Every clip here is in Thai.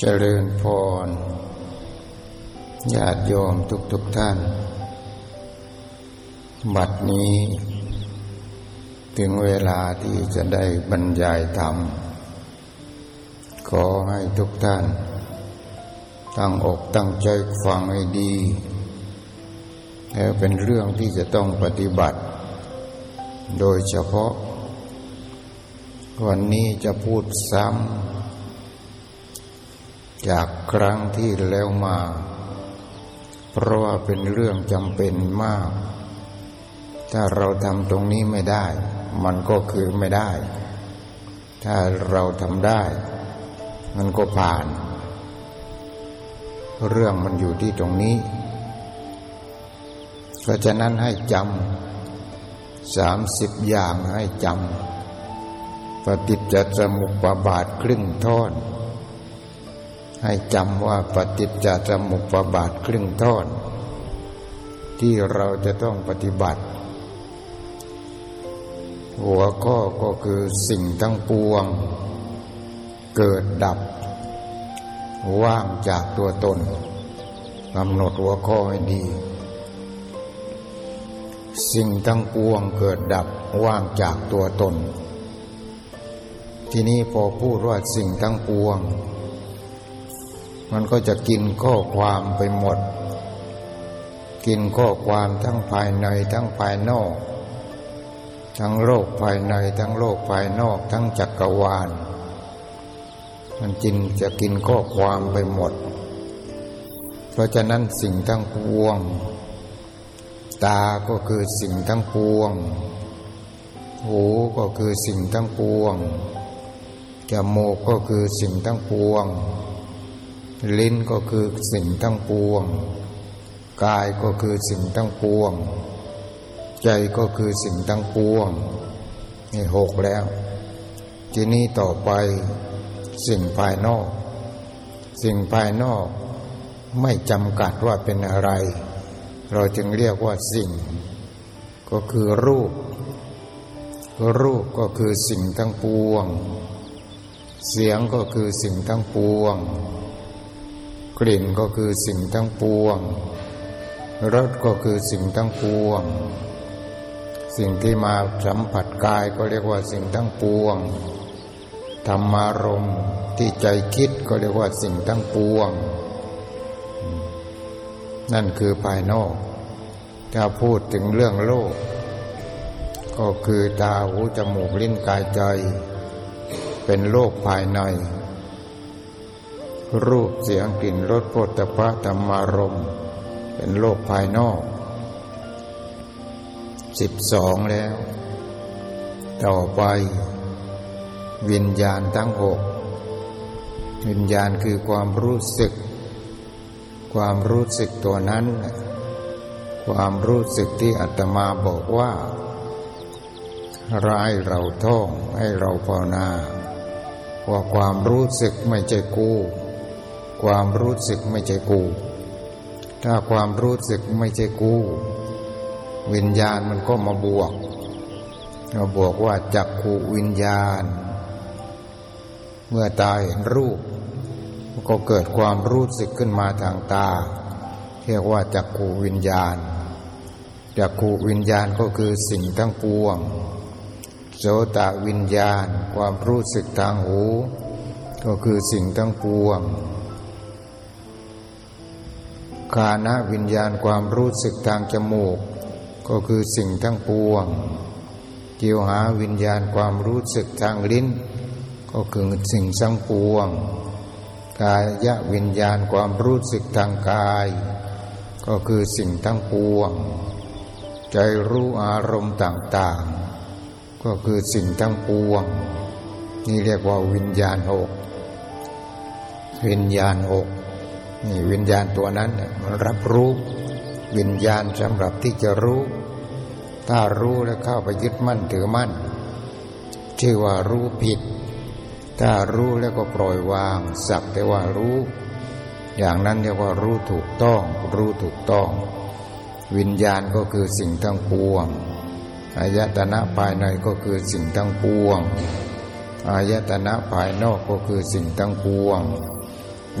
เจริญพรญาติโยมทุกทุกท่าน บัดนี้ ถึงเวลาที่จะได้บรรยายธรรม ขอให้ทุกท่าน ตั้งอกตั้งใจฟังให้ดี แล้วเป็นเรื่องที่จะต้องปฏิบัติ โดยเฉพาะ วันนี้จะพูดซ้ำจากครั้งที่แล้วมา เพราะว่าเป็นเรื่องจำเป็นมาก ถ้าเราทำตรงนี้ไม่ได้ มันก็คือไม่ได้ ถ้าเราทำได้ มันก็ผ่าน เรื่องมันอยู่ที่ตรงนี้ เพราะฉะนั้นให้จำสามสิบอย่างให้จำ ปฏิจจสมุปบาทครึ่งท่อน ให้จำว่าปฏิจจสมุปบาทครึ่งท่อน ที่เราจะต้องปฏิบัติ หัวข้อก็คือสิ่งทั้งปวง เกิดดับ ว่างจากตัวตนกำหนดหัวข้อให้ดี สิ่งทั้งปวงเกิดดับว่างจากตัวตน ทีนี้พอพูดว่าสิ่งทั้งปวง มันก็จะกินข้อความไปหมด กินข้อความทั้งภายในทั้งภายนอก ทั้งโลกภายในทั้งโลกภายนอก ทั้งจักรวาล มันจินจะกินข้อความไปหมด เพราะฉะนั้นสิ่งทั้งปวง ตาก็คือสิ่งทั้งปวง หูก็คือสิ่งทั้งปวง จมูกก็คือสิ่งทั้งปวง ลิ้นก็คือสิ่งทั้งปวง กายก็คือสิ่งทั้งปวง ใจก็คือสิ่งทั้งปวง นี่หกแล้ว ทีนี้ต่อไปสิ่งภายนอก สิ่งภายนอกไม่จำกัดว่าเป็นอะไร เราจึงเรียกว่าสิ่ง ก็คือรูป รูปก็คือสิ่งทั้งปวง เสียงก็คือสิ่งทั้งปวง กลิ่นก็คือสิ่งทั้งปวง รสก็คือสิ่งทั้งปวง สิ่งที่มาสัมผัสกายก็เรียกว่าสิ่งทั้งปวง ธรรมารมที่ใจคิดก็เรียกว่าสิ่งทั้งปวง นั่นคือภายนอก ถ้าพูดถึงเรื่องโลก ก็คือตาหูจมูกลิ้นกายใจ เป็นโลกภายใน รูปเสียงกลิ่นรสโผฏฐะธรรมารม เป็นโลกภายนอกสิบสองแล้ว ต่อไป วิญญาณทั้งหกวิญญาณคือความรู้สึก ความรู้สึกตัวนั้น ความรู้สึกที่อาตมาบอกว่าร้ายเราท่องให้เราภาวนา ว่าความรู้สึกไม่ใช่กู ความรู้สึกไม่ใช่กู ถ้าความรู้สึกไม่ใช่กู วิญญาณมันก็มาบวกมาบวกว่าจักขูวิญญาณ เมื่อตาเห็นรูป ก็เกิดความรู้สึกขึ้นมาทางตา เรียกว่าจักขูวิญญาณจักขูวิญญาณก็คือสิ่งทั้งปวง โสตวิญญาณ ความรู้สึกทางหู ก็คือสิ่งทั้งปวงคานะวิญญาณความรู้สึกทางจมูก ก็คือสิ่งทั้งปวงจิวหาวิญญาณความรู้สึกทางลิ้น ก็คือสิ่งทั้งปวง กายะวิญญาณความรู้สึกทางกาย ก็คือสิ่งทั้งปวง ใจรู้อารมณ์ต่างๆ ก็คือสิ่งทั้งปวง นี่เรียกว่าวิญญาณหกวิญญาณหกนี่วิญญาณตัวนั้นมันรับรู้ วิญญาณสำหรับที่จะรู้ ถ้ารู้แล้วเข้าไปยึดมั่นถือมั่นชื่อว่ารู้ผิด ถ้ารู้แล้วก็ปล่อยวางสักแต่ว่ารู้ อย่างนั้นเรียกว่ารู้ถูกต้อง รู้ถูกต้อง วิญญาณก็คือสิ่งทั้งปวง อายตนะภายในก็คือสิ่งทั้งปวง อายตนะภายนอกก็คือสิ่งทั้งปวง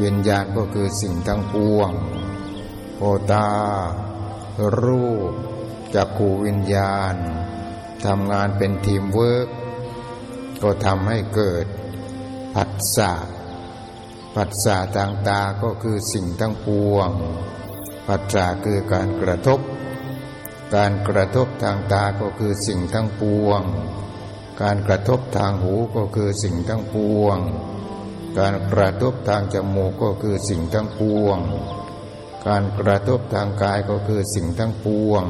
วิญญาณก็คือสิ่งทั้งปวงโอตา รูปจักขูวิญญาณทำงานเป็นทีมเวิร์กก็ทำให้เกิดผัสสะผัสสะทางตาก็คือสิ่งทั้งปวงผัสสะคือการกระทบ การกระทบทางตาก็คือสิ่งทั้งปวง การกระทบทางหูก็คือสิ่งทั้งปวง การกระทบทางจมูกก็คือสิ่งทั้งปวง การกระทบทางกายก็คือสิ่งทั้งปวง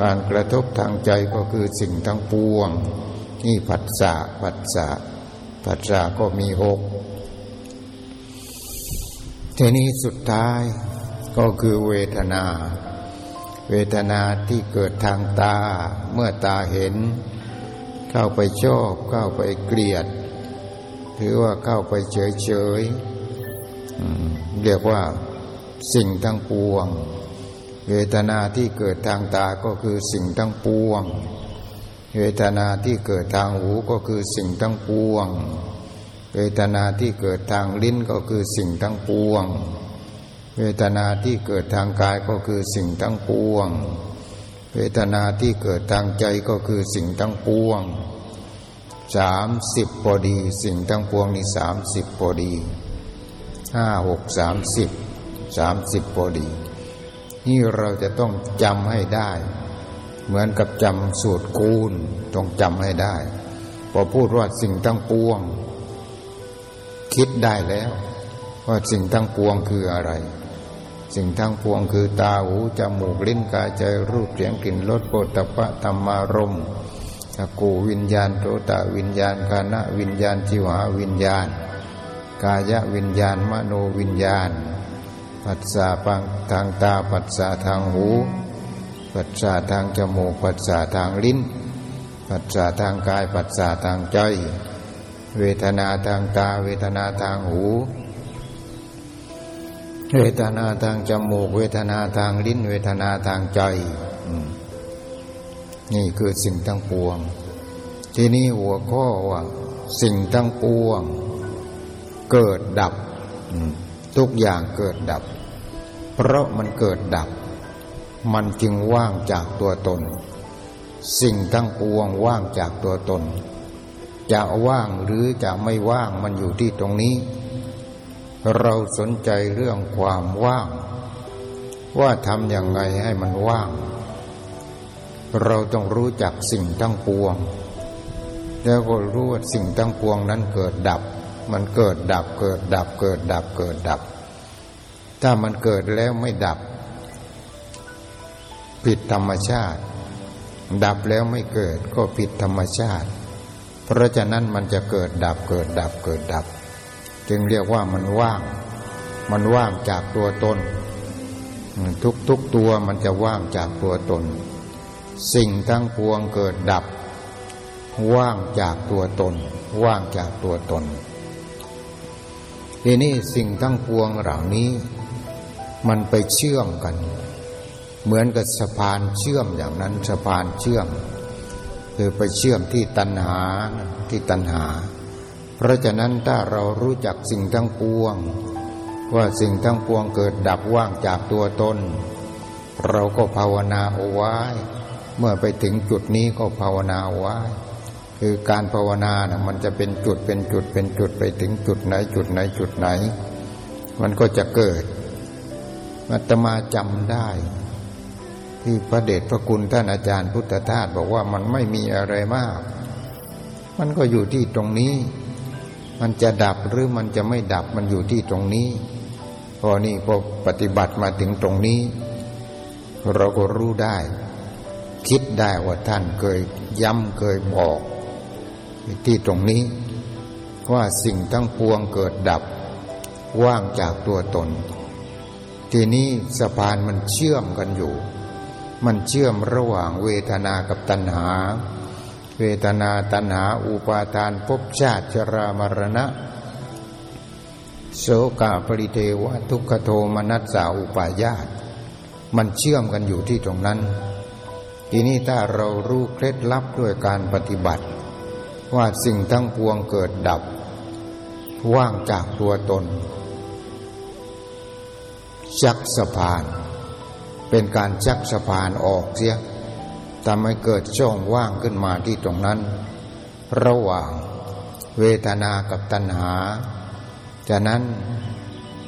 การกระทบทางใจก็คือสิ่งทั้งปวง นี่ผัสสะผัสสะผัสสะก็มีหกทีนี้สุดท้ายก็คือเวทนา เวทนาที่เกิดทางตา เมื่อตาเห็น เข้าไปชอบเข้าไปเกลียด ถือว่าเข้าไปเฉยเฉยเรียกว่าสิ่งทั้งปวง เวทนาที่เกิดทางตาก็คือสิ่งทั้งปวง เวทนาที่เกิดทางหูก็คือสิ่งทั้งปวง เวทนาที่เกิดทางลิ้นก็คือสิ่งทั้งปวง เวทนาที่เกิดทางกายก็คือสิ่งทั้งปวง เวทนาที่เกิดทางใจก็คือสิ่งทั้งปวงสามสิบพอดี สิ่งทั้งปวงนี่สามสิบพอดีห้าหกสามสิบสามสิบพอดี นี่เราจะต้องจำให้ได้ เหมือนกับจำสูตรคูณต้องจำให้ได้ พอพูดว่าสิ่งทั้งปวง คิดได้แล้ว ว่าสิ่งทั้งปวงคืออะไร สิ่งทั้งปวงคือตาหูจมูกลิ้นกายใจรูปเสียงกลิ่นรสโผฏฐะธรรมารมจักูวิญญาณโตตะวิญญาณกานะวิญญาณจิวหาวิญญาณ กายวิญญาณมโนวิญญาณ ปัสสาปังทางตาปัสสาทางหู ปัสสาทางจมูก ปัสสาทางลิ้น ปัสสาทางกายปัสสาทางใจ เวทนาทางตาเวทนาทางหู เวทนาทางจมูก เวทนาทางลิ้น เวทนาทางใจ นี่คือสิ่งทั้งปวง ที่นี่หัวข้อว่าสิ่งทั้งปวง เกิดดับ ทุกอย่างเกิดดับ เพราะมันเกิดดับ มันจึงว่างจากตัวตน สิ่งทั้งปวงว่างจากตัวตน จะว่างหรือจะไม่ว่างมันอยู่ที่ตรงนี้ เราสนใจเรื่องความว่าง ว่าทำอย่างไงให้มันว่าง เราต้องรู้จักสิ่งทั้งปวง แล้วก็รู้ว่าสิ่งทั้งปวงนั้นเกิดดับ มันเกิดดับเกิดดับเกิดดับเกิดดับ ถ้ามันเกิดแล้วไม่ดับ ผิดธรรมชาติ ดับแล้วไม่เกิดก็ผิดธรรมชาติ เพราะฉะนั้นมันจะเกิดดับเกิดดับเกิดดับ จึงเรียกว่ามันว่าง มันว่างจากตัวตนทุกทุกตัวมันจะว่างจากตัวตน สิ่งทั้งปวงเกิดดับ ว่างจากตัวตน ว่างจากตัวตนทีนี้สิ่งทั้งปวงเหล่านี้ มันไปเชื่อมกัน เหมือนกับสะพานเชื่อมอย่างนั้นสะพานเชื่อม คือไปเชื่อมที่ตัณหาที่ตัณหา เพราะฉะนั้นถ้าเรารู้จักสิ่งทั้งปวง ว่าสิ่งทั้งปวงเกิดดับว่างจากตัวตน เราก็ภาวนาเอาไว้ เมื่อไปถึงจุดนี้ก็ภาวนาเอาไว้ คือการภาวนานะมันจะเป็นจุดเป็นจุดเป็นจุดไปถึงจุดไหนจุดไหนจุดไหน มันก็จะเกิดมัตมาจำได้ที่พระเดชพระคุณท่านอาจารย์พุทธทาสบอกว่ามันไม่มีอะไรมาก มันก็อยู่ที่ตรงนี้ มันจะดับหรือมันจะไม่ดับมันอยู่ที่ตรงนี้ พอนี่พอปฏิบัติมาถึงตรงนี้ เราก็รู้ได้ คิดได้ว่าท่านเคยย้ำเคยบอก ที่ตรงนี้ ว่าสิ่งทั้งปวงเกิดดับ ว่างจากตัวตน ทีนี้สะพานมันเชื่อมกันอยู่ มันเชื่อมระหว่างเวทนากับตัณหา เวทนาตัณหาอุปาทานภพชาติชรามรณะ โสกาปริเทวทุกขโทมนัสสาอุปายาตมันเชื่อมกันอยู่ที่ตรงนั้น ทีนี้ถ้าเรารู้เคล็ดลับด้วยการปฏิบัติ ว่าสิ่งทั้งปวงเกิดดับ ว่างจากตัวตนชักสะพาน เป็นการชักสะพานออกเสีย ทำให้เกิดช่องว่างขึ้นมาที่ตรงนั้น ระหว่างเวทนากับตัณหา จากนั้น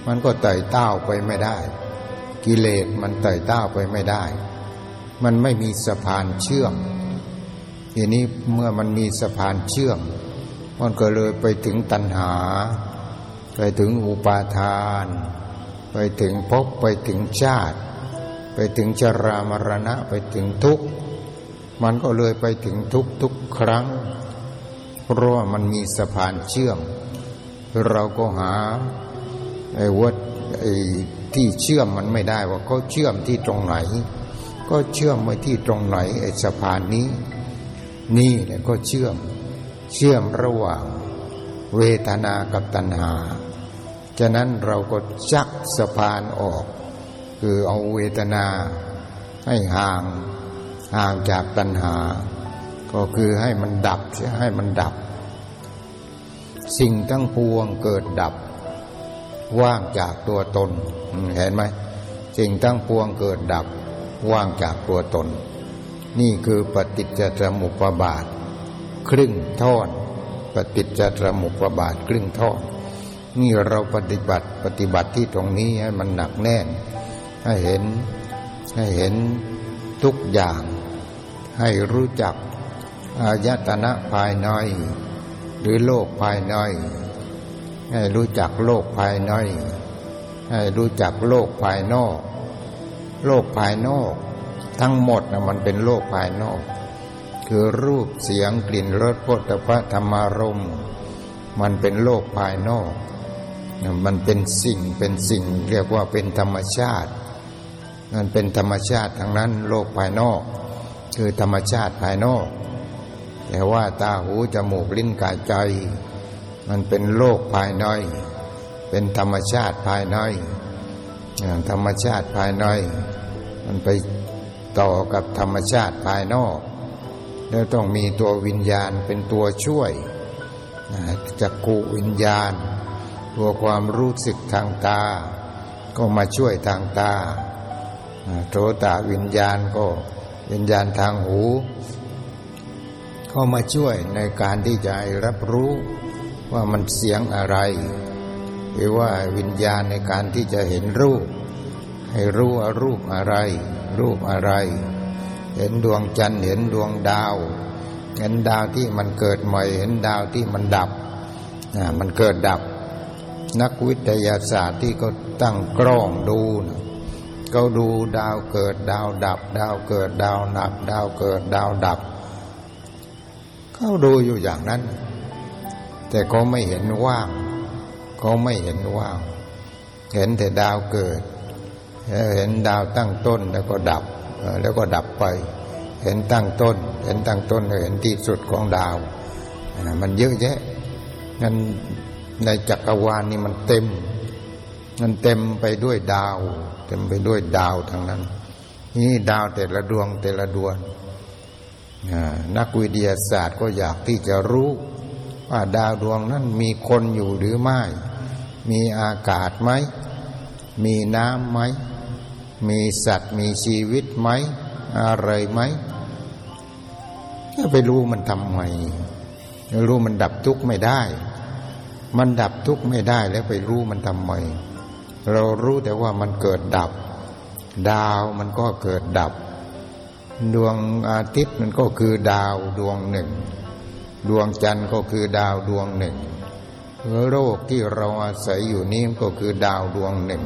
มันก็ไต่เต้าไปไม่ได้ กิเลสมันไต่เต้าไปไม่ได้ มันไม่มีสะพานเชื่อมทีนี้เมื่อมันมีสะพานเชื่อม มันก็เลยไปถึงตัณหา ไปถึงอุปาทาน ไปถึงภพไปถึงชาติ ไปถึงชรามรณะไปถึงทุกข์ มันก็เลยไปถึงทุกทุกครั้ง เพราะว่ามันมีสะพานเชื่อม เราก็หาไอ้วัดไอ้ที่เชื่อมมันไม่ได้ว่าเขาเชื่อมที่ตรงไหน ก็เชื่อมไปที่ตรงไหนไอ้สะพานนี้ นี่เนี่ยก็เชื่อม เชื่อมระหว่าง เวทนากับตัณหาฉะนั้นเราก็จักสะพานออก คือเอาเวทนาให้ห่าง ห่างจากตัณหา ก็คือให้มันดับให้มันดับ สิ่งทั้งปวงเกิดดับ ว่างจากตัวตน เห็นไหมสิ่งทั้งปวงเกิดดับ ว่างจากตัวตน นี่คือปฏิจจสมุปบาท ครึ่งท่อน ปฏิจจสมุปบาท ครึ่งท่อนนี่เราปฏิบัติปฏิบัติที่ตรงนี้ให้มันหนักแน่น ให้เห็นให้เห็นทุกอย่าง ให้รู้จักอายตนะภายในหรือโลกภายในให้รู้จักโลกภายในให้รู้จักโลกภายนอก โลกภายนอก ทั้งหมดนะมันเป็นโลกภายนอก คือรูปเสียงกลิ่นรสโผฏฐะธรรมารมณ์มันเป็นโลกภายนอกมันเป็นสิ่งเป็นสิ่ง เรียกว่าเป็นธรรมชาติ มันเป็นธรรมชาติทั้งนั้นโลกภายนอก คือธรรมชาติภายนอก แต่ว่าตาหูจมูกลิ้นกายใจ มันเป็นโลกภายในเป็นธรรมชาติภายในธรรมชาติภายในมันไปต่อกับธรรมชาติภายนอกแล้วต้องมีตัววิญญาณเป็นตัวช่วยจักกูวิญญาณ ตัวความรู้สึกทางตา ก็มาช่วยทางตาโทตาวิญญาณก็ วิญญาณทางหู ก็มาช่วยในการที่จะรับรู้ว่ามันเสียงอะไร หรือว่าวิญญาณในการที่จะเห็นรูป ให้รู้ว่ารูปอะไร รูปอะไร เห็นดวงจันทร์เห็นดวงดาว เห็นดาวที่มันเกิดใหม่ เห็นดาวที่มันดับมันเกิดดับ นักวิทยาศาสตร์ที่เขาตั้งกล้องดูนะ เขาดูดาวเกิดดาวดับ ดาวเกิดดาวดับ ดาวเกิดดาวดับ เขาดูอยู่อย่างนั้น แต่เขาไม่เห็นว่างเขาไม่เห็นว่าง เห็นแต่ดาวเกิด เห็นดาวตั้งต้นแล้วก็ดับแล้วก็ดับไป เห็นตั้งต้น เห็นตั้งต้นเห็นที่สุดของดาว มันเยอะแยะงั้นในจักรวาลนี่มันเต็ม มันเต็มไปด้วยดาว เต็มไปด้วยดาวทั้งนั้น นี่ดาวแต่ละดวงแต่ละดวงนักวิทยาศาสตร์ก็อยากที่จะรู้ ว่าดาวดวงนั้นมีคนอยู่หรือไม่ มีอากาศไหม มีน้ำไหม มีสัตว์มีชีวิตไหม อะไรไหมไปรู้มันทำไมรู้มันดับทุกข์ไม่ได้ มันดับทุกข์ไม่ได้แล้วไปรู้มันทำไม เรารู้แต่ว่ามันเกิดดับ ดาวมันก็เกิดดับ ดวงอาทิตย์มันก็คือดาวดวงหนึ่ง ดวงจันทร์ก็คือดาวดวงหนึ่งโลกที่เราอาศัยอยู่นี้ก็คือดาวดวงหนึ่ง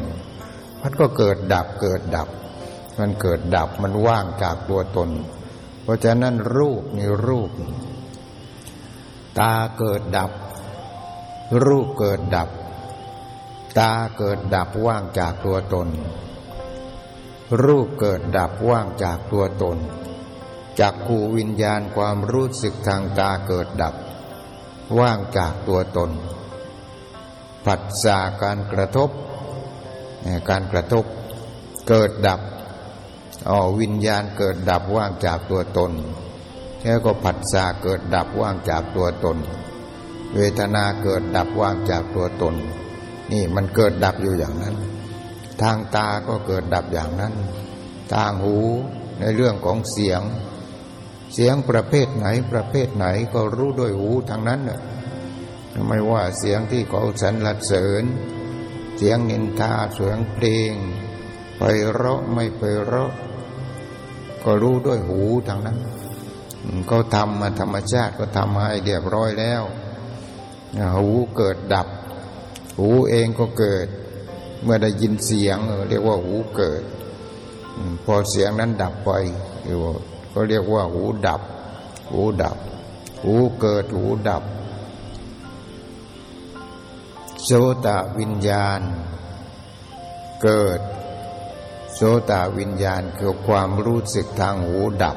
มันก็เกิดดับเกิดดับ มันเกิดดับมันว่างจากตัวตน เพราะฉะนั้นรูปนี่รูป ตาเกิดดับ รูปเกิดดับ ตาเกิดดับว่างจากตัวตน รูปเกิดดับว่างจากตัวตน จากขูวิญญาณความรู้สึกทางตาเกิดดับ ว่างจากตัวตน ผัสสะการกระทบ การกระทบเกิดดับอ๋อวิญญาณเกิดดับว่างจากตัวตน แล้วก็ผัสสะเกิดดับว่างจากตัวตน เวทนาเกิดดับว่างจากตัวตน นี่มันเกิดดับอยู่อย่างนั้น ทางตาก็เกิดดับอย่างนั้น ทางหูในเรื่องของเสียง เสียงประเภทไหนประเภทไหนก็รู้ด้วยหูทางนั้นน่ะไม่ว่าเสียงที่เขาสรรเสริญ เสียงนินทาเสียงเพลง ไปเราะไม่ไปเราะก็รู้ด้วยหูทางนั้นเขาทำมาธรรมชาติก็ทำให้เรียบร้อยแล้วหูเกิดดับ หูเองก็เกิด เมื่อได้ยินเสียง เรียกว่าหูเกิด พอเสียงนั้นดับไปก็เรียกว่าหูดับ หูดับ หูเกิดหูดับโสตวิญญาณ เกิดโสตวิญญาณคือความรู้สึกทางหูดับ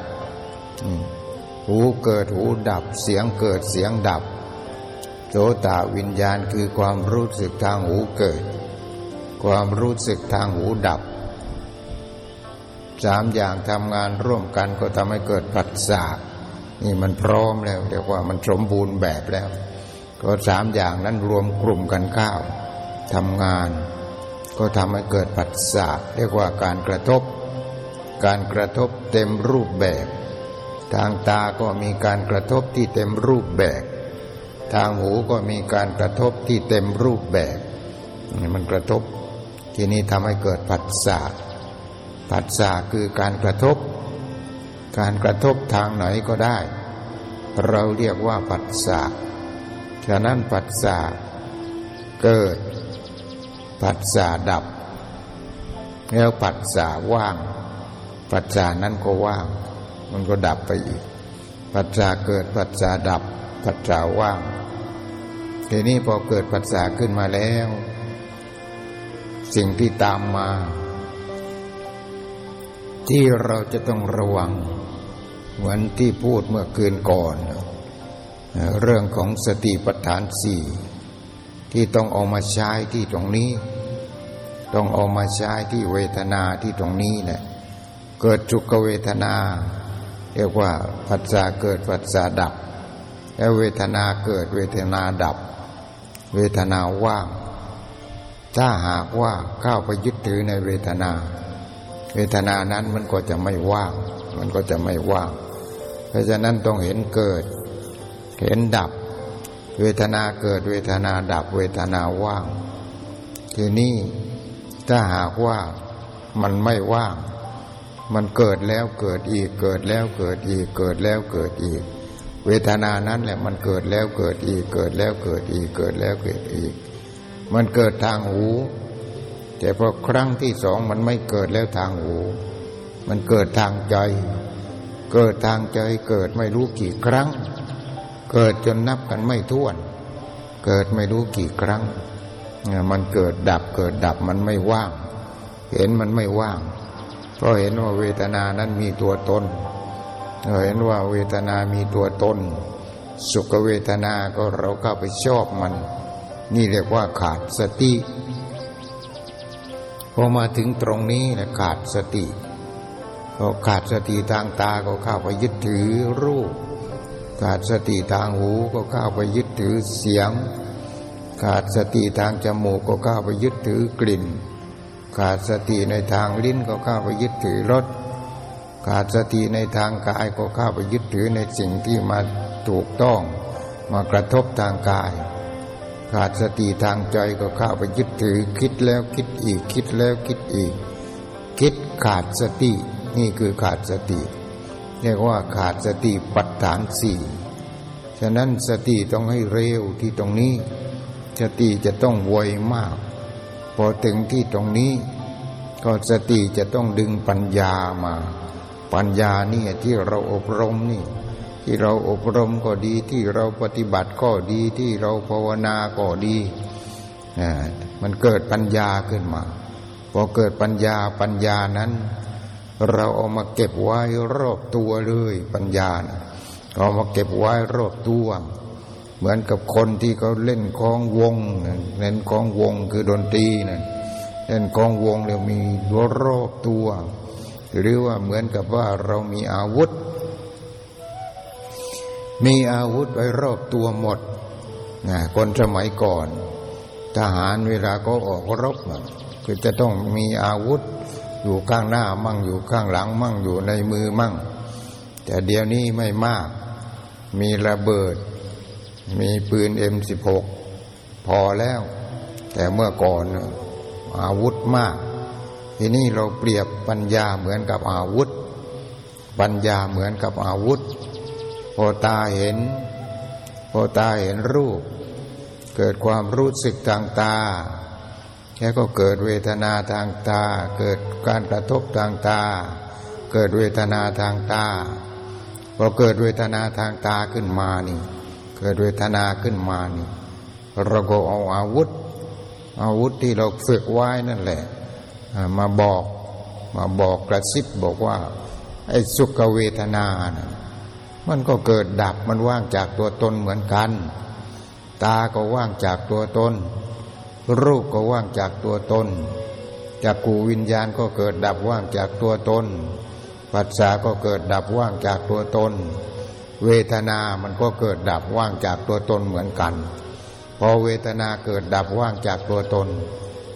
หูเกิดหูดับ เสียงเกิดเสียงดับ โสตวิญญาณคือความรู้สึกทางหูเกิด ความรู้สึกทางหูดับสามอย่างทำงานร่วมกันก็ทำให้เกิดปัสสะนี่มันพร้อมแล้วเรียกว่ามันสมบูรณ์แบบแล้ว ก็สามอย่างนั้นรวมกลุ่มกันข้าวทำงาน ก็ทำให้เกิดปัสสะเรียกว่าการกระทบ การกระทบเต็มรูปแบบ ทางตาก็มีการกระทบที่เต็มรูปแบบ ทางหูก็มีการกระทบที่เต็มรูปแบบนี่มันกระทบทีนี้ทำให้เกิดปัสสะปัสสะคือการกระทบ การกระทบทางไหนก็ได้ เราเรียกว่าปัสสะฉะนั้นปัสสะเกิดปัสสะดับ แล้วปัสสะว่างปัสสะนั้นก็ว่าง มันก็ดับไปอีกปัสสะเกิดปัสสะดับปัสสะว่าง ทีนี้พอเกิดปัสสะขึ้นมาแล้ว สิ่งที่ตามมา ที่เราจะต้องระวัง เหมือนที่พูดเมื่อคืนก่อน เรื่องของสติปัฏฐานสี่ที่ต้องเอามาใช้ที่ตรงนี้ ต้องเอามาใช้ที่เวทนาที่ตรงนี้แหละเกิดจุกเวทนา เรียกว่าปัจจาเกิดปัจจาดับ แล้วเวทนาเกิดเวทนาดับ เวทนาว่าง ถ้าหากว่าเข้าไปยึดถือในเวทนา เวทนานั้นมันก็จะไม่ว่าง มันก็จะไม่ว่าง เพราะฉะนั้นต้องเห็นเกิด เห็นดับ เวทนาเกิดเวทนาดับเวทนาว่าง ทีนี้ถ้าหากว่ามันไม่ว่าง มันเกิดแล้วเกิดอีกเกิดแล้วเกิดอีกเกิดแล้วเกิดอีก เวทนานั้นแหละมันเกิดแล้วเกิดอีกเกิดแล้วเกิดอีกเกิดแล้วเกิดอีก มันเกิดทางหู แต่พอครั้งที่สองมันไม่เกิดแล้วทางหู มันเกิดทางใจ เกิดทางใจเกิดไม่รู้กี่ครั้ง เกิดจนนับกันไม่ถ้วน เกิดไม่รู้กี่ครั้ง มันเกิดดับเกิดดับมันไม่ว่าง เห็นมันไม่ว่าง เพราะเห็นว่าเวทนานั้นมีตัวตน เห็นว่าเวทนามีตัวตน สุขเวทนาก็เราเข้าไปชอบมัน นี่เรียกว่าขาดสติพอมาถึงตรงนี้นะขาดสติพอขาดสติทางตาก็เข้าไปยึดถือรูป ขาดสติทางหูก็เข้าไปยึดถือเสียง ขาดสติทางจมูกก็เข้าไปยึดถือกลิ่น ขาดสติในทางลิ้นก็เข้าไปยึดถือรส ขาดสติในทางกายก็เข้าไปยึดถือในสิ่งที่มาถูกต้อง มากระทบทางกาย ขาดสติทางใจก็เข้าไปยึดถือ คิดแล้วคิดอีก คิดแล้วคิดอีก คิดขาดสติ นี่คือขาดสติ เรียกว่าขาดสติปัฏฐานสี่ฉะนั้นสติต้องให้เร็วที่ตรงนี้ สติจะต้องไวมาก พอถึงที่ตรงนี้ ก็สติจะต้องดึงปัญญามา ปัญญานี่ที่เราอบรมนี่ ที่เราอบรมก็ดีที่เราปฏิบัติก็ดีที่เราภาวนาก็ดีมันเกิดปัญญาขึ้นมาพอเกิดปัญญาปัญญานั้น เราเอามาเก็บไว้รอบตัวเลยปัญญานะเอามาเก็บไว้รอบตัว เหมือนกับคนที่เขาเล่นคลองวงเล่นคลองวงคือดนตรีนะเล่นคลองวงแล้วมีรอบตัว หรือว่าเหมือนกับว่าเรามีอาวุธ มีอาวุธไว้รอบตัวหมดนะคนสมัยก่อน ทหารเวลาก็ออกรบคือจะต้องมีอาวุธ อยู่ข้างหน้ามั่งอยู่ข้างหลังมั่งอยู่ในมือมั่ง แต่เดี๋ยวนี้ไม่มาก มีระเบิด มีปืนเอ็มสิบหกพอแล้ว แต่เมื่อก่อนอาวุธมาก ทีนี้เราเปรียบปัญญาเหมือนกับอาวุธ ปัญญาเหมือนกับอาวุธ พอตาเห็น พอตาเห็นรูป เกิดความรู้สึกทางตาแค่ก็เกิดเวทนาทางตา เกิดการกระทบทางตา เกิดเวทนาทางตา พอเกิดเวทนาทางตาขึ้นมานี่ เกิดเวทนาขึ้นมานี่เราก็เอาอาวุธ อาวุธที่เราฝึกไว้นั่นแหละ มาบอก มาบอกกระซิบบอกว่า ไอ้สุขเวทนานะมันก็เกิดดับมันว่างจากตัวตนเหมือนกัน ตาก็ว่างจากตัวตน รูปก็ว่างจากตัวตนจากกูวิญญาณก็เกิดดับว่างจากตัวตน ปัสสาก็เกิดดับว่างจากตัวตน เวทนามันก็เกิดดับว่างจากตัวตนเหมือนกัน พอเวทนาเกิดดับว่างจากตัวตน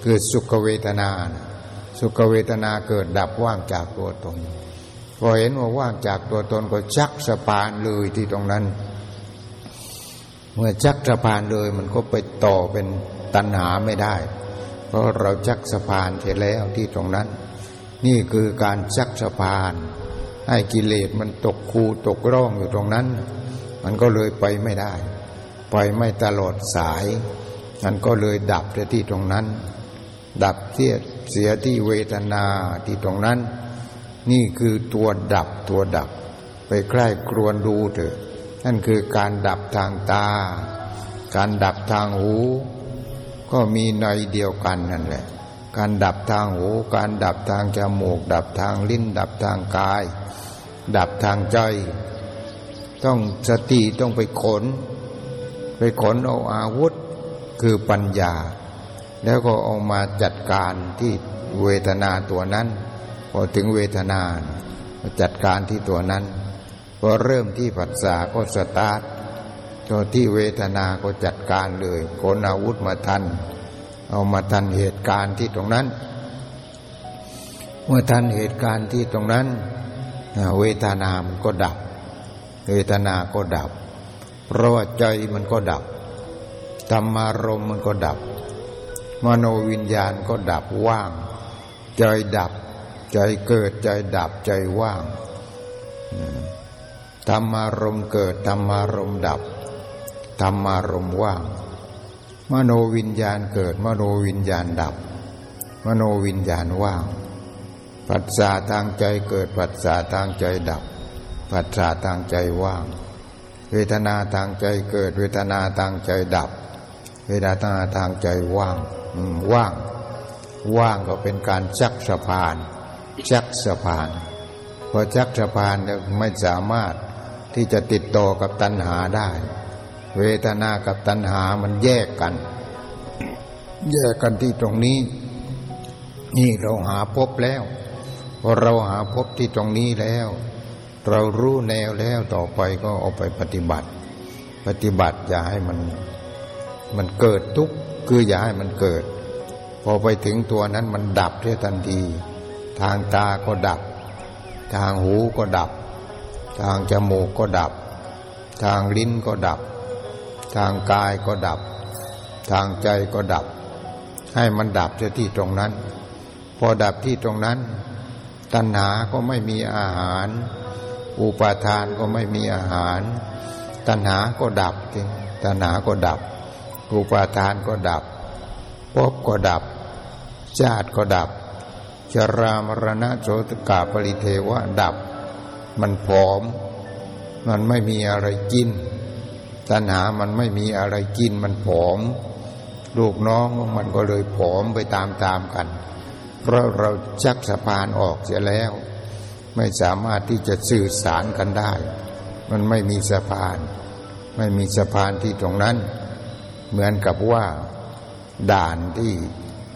คือสุขเวทนา สุขเวทนาเกิดดับว่างจากตัวตนพอเห็นว่าว่างจากตัวตนก็ชักสะพานเลยที่ตรงนั้น เมื่อชักสะพานเลยมันก็ไปต่อเป็นตัณหาไม่ได้ เพราะเราชักสะพานเสร็จแล้วที่ตรงนั้น นี่คือการชักสะพาน ให้กิเลสมันตกคูตกร่องอยู่ตรงนั้น มันก็เลยไปไม่ได้ ไปไม่ตลอดสายมันก็เลยดับที่ตรงนั้น ดับเสีย เสียที่เวทนาที่ตรงนั้น นี่คือตัวดับตัวดับ ไปใกล้ครวนดูเถอะ นั่นคือการดับทางตา การดับทางหู ก็มีในเดียวกันนั่นแหละ การดับทางหู การดับทางจมูก ดับทางลิ้น ดับทางกาย ดับทางใจ ต้องสติต้องไปขน ไปขนเอาอาวุธคือปัญญา แล้วก็เอามาจัดการที่เวทนาตัวนั้น พอถึงเวทนาจัดการที่ตัวนั้นพอเริ่มที่ผัสสะก็สตาร์ทจนที่เวทนาก็จัดการเลยขนอาวุธมาทัน เอามาทันเหตุการณ์ที่ตรงนั้น เมื่อทันเหตุการณ์ที่ตรงนั้น เวทนามันก็ดับ เวทนาก็ดับ เพราะว่าใจมันก็ดับธรรมารมมันก็ดับ มโนวิญญาณก็ดับว่าง ใจดับ ใจเกิดใจดับใจว่างธรรมารมเกิดธรรมารมดับธรรมารมว่าง มโนวิญญาณเกิด มโนวิญญาณดับ มโนวิญญาณว่าง ปัจจาทางใจเกิดปัจจาทางใจดับ ปัจจาทางใจว่าง เวทนาทางใจเกิดเวทนาทางใจดับ เวทนาทางใจว่างว่าง ว่างก็เป็นการชักสะพานชักสะพานพอชักสะพานไม่สามารถที่จะติดต่อกับตัณหาได้ เวทนากับตัณหามันแยกกัน แยกกันที่ตรงนี้ นี่เราหาพบแล้วพอเราหาพบที่ตรงนี้แล้ว เรารู้แนวแล้วต่อไปก็เอาไปปฏิบัติ ปฏิบัติอย่าให้มัน มันเกิดทุกข์คืออย่าให้มันเกิด พอไปถึงตัวนั้นมันดับเท่ทันที ทางตาก็ดับ ทางหูก็ดับ ทางจมูกก็ดับ ทางลิ้นก็ดับ ทางกายก็ดับ ทางใจก็ดับ ให้มันดับที่ตรงนั้น พอดับที่ตรงนั้น ตัณหาก็ไม่มีอาหาร อุปาทานก็ไม่มีอาหาร ตัณหาก็ดับจริงตัณหาก็ดับ อุปาทานก็ดับภพก็ดับ ชาติก็ดับ ชรามรณะโสตกาปริเทวะดับ มันผอม มันไม่มีอะไรกิน ตัณหามันไม่มีอะไรกิน มันผอม ลูกน้องมันก็เลยผอมไปตามๆกัน เพราะเราชักสะพานออกเสียแล้ว ไม่สามารถที่จะสื่อสารกันได้ มันไม่มีสะพาน ไม่มีสะพานที่ตรงนั้น เหมือนกับว่า ด่านที่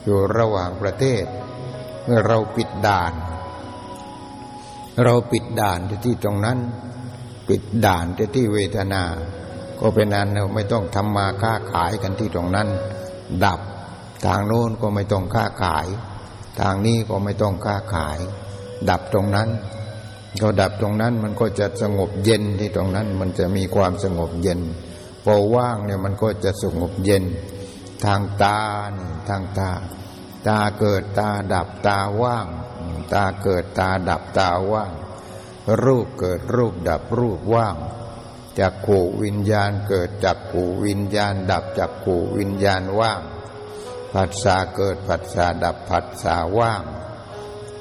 อยู่ระหว่างประเทศ เมื่อเราปิดด่าน เราปิดด่านที่ตรงนั้น ปิดด่านที่ที่เวทนา ก็เป็นอันเราไม่ต้องทำมาค้าขายกันที่ตรงนั้น ดับทางโน้นก็ไม่ต้องค้าขาย ทางนี้ก็ไม่ต้องค้าขาย ดับตรงนั้นก็ดับตรงนั้นมันก็จะสงบเย็นที่ตรงนั้น มันจะมีความสงบเย็น พอว่างเนี่ยมันก็จะสงบเย็น ทางตาทางตา ตาเกิดตาดับตาว่าง ตาเกิดตาดับตาว่าง รูปเกิดรูปดับรูปว่างจากขูวิญญาณเกิดจากขูวิญญาณ ดับจากขูวิญญาณว่าง ผัสสะเกิดผัสสะดับผัสสะว่าง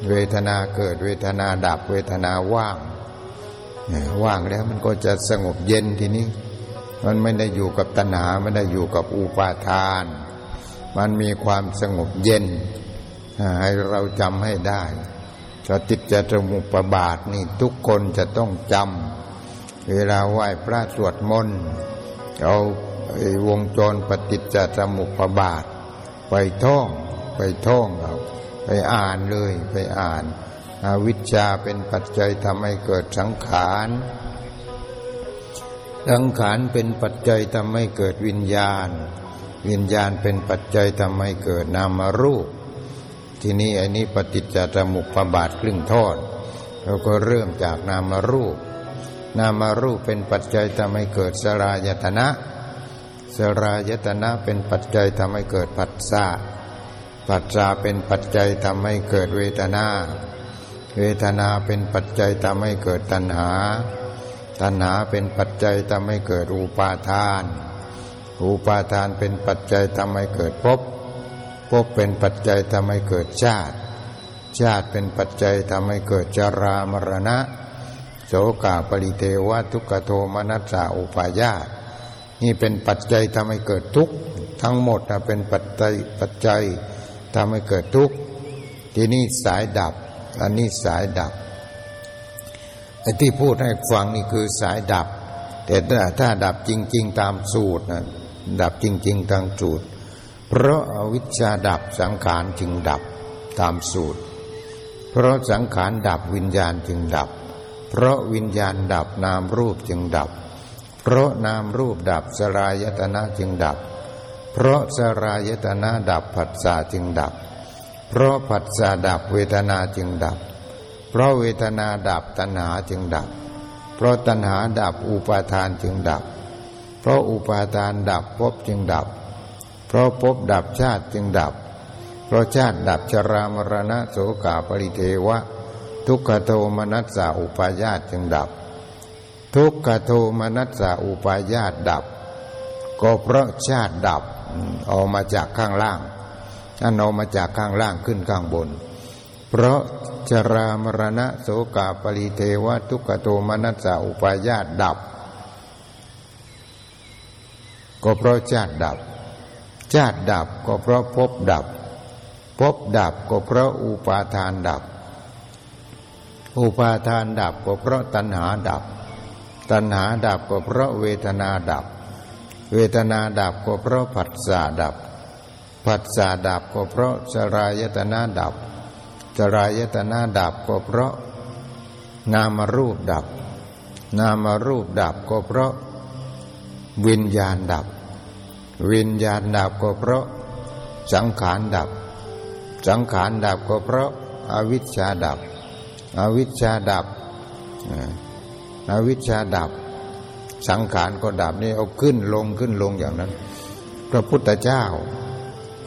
เวทนาเกิดเวทนาดับเวทนาว่าง ว่างแล้วมันก็จะสงบเย็นทีนี้ มันไม่ได้อยู่กับตัณหาไม่ได้อยู่กับอุปาทาน มันมีความสงบเย็น ให้เราจำให้ได้สติจจมุปบาทนี่ทุกคนจะต้องจำเวลาไหว้พระสวดมนต์เอาวงจรปฏิจจสมุปบาท ไปท่องไปท่องเอาไปอ่านเลยไปอ่านอาวิชชาเป็นปัจจัยทำให้เกิดสังขาร สังขารเป็นปัจจัยทำให้เกิดวิญญาณ วิญญาณเป็นปัจจัยทำให้เกิดนามรูป ที่นี้อันนี้ปฏิจจสมุปบาทครึ่งทอดเราก็เริ่มจากนามรูป นามรูปเป็นปัจจัยทำให้เกิดสลายตนะสรายตนะเป็นปัจจัยทำให้เกิดปัสสะปัสสะเป็นปัจจัยทำให้เกิดเวทนา เวทนาเป็นปัจจัยทำให้เกิดตัณหา ตัณหาเป็นปัจจัยทำให้เกิดอุปาทาน อุปาทานเป็นปัจจัยทำให้เกิดภพ ภพเป็นปัจจัยทำให้เกิดชาติ ชาติเป็นปัจจัยทำให้เกิดจรามรณะ โสกาปริเทวทุกขโทมนัสสาอุปายาตนี่เป็นปัจจัยทำให้เกิดทุกข์ทั้งหมดนะเป็นปัจจัยปัจจัยทำให้เกิดทุกข์ทีนี้สายดับ อันนี้สายดับ อ้ที่พูดให้ฟังนี่คือสายดับ แต่ถ้าดับจริง ๆ ตามสูตรนะดับจริง ๆ ตามสูตร เพราะอวิชชาดับสังขารจึงดับตามสูตร เพราะสังขารดับวิญญาณจึงดับ เพราะวิญญาณดับนามรูปจึงดับ เพราะนามรูปดับสลายตนะจึงดับ เพราะสลายตนะดับผัสสะจึงดับ เพราะผัสสะดับเวทนาจึงดับ เพราะเวทนาดับตัณหาจึงดับ เพราะตัณหาดับอุปาทานจึงดับ เพราะอุปาทานดับภพจึงดับ เพราะภพดับชาติจึงดับ เพราะชาติดับชรามรณะโสกาปริเทวะ ทุกขโทมนัสสาอุปายาตจึงดับ ทุกขโทมนัสสะอุปายาตดับ ก็เพราะชาติดับออกมาจากข้างล่างอันออกมาจากข้างล่างขึ้นข้างบน เพราะ จรามรณะโสกาปริเทวะทุกขโทมนัสสะอุปายาตดับ ก็เพราะชาติดับ ชาติดับก็เพราะภพดับภพดับก็เพราะอุปาทานดับ อุปาทานดับก็เพราะตัณหาดับ ตัณหาดับก็เพราะเวทนาดับ เวทนาดับก็เพราะผัสสะดับผัสสะดับก็เพราะสรายตนาดับ สรายตนาดับก็เพราะ นามรูปดับ นามรูปดับก็เพราะ วิญญาณดับ วิญญาณดับก็เพราะ สังขารดับ สังขารดับก็เพราะอาวิชชาดับ อวิชชาดับอวิชชาดับ สังขารก็ดับนี่เอาขึ้นลงขึ้นลงอย่างนั้น พระพุทธเจ้า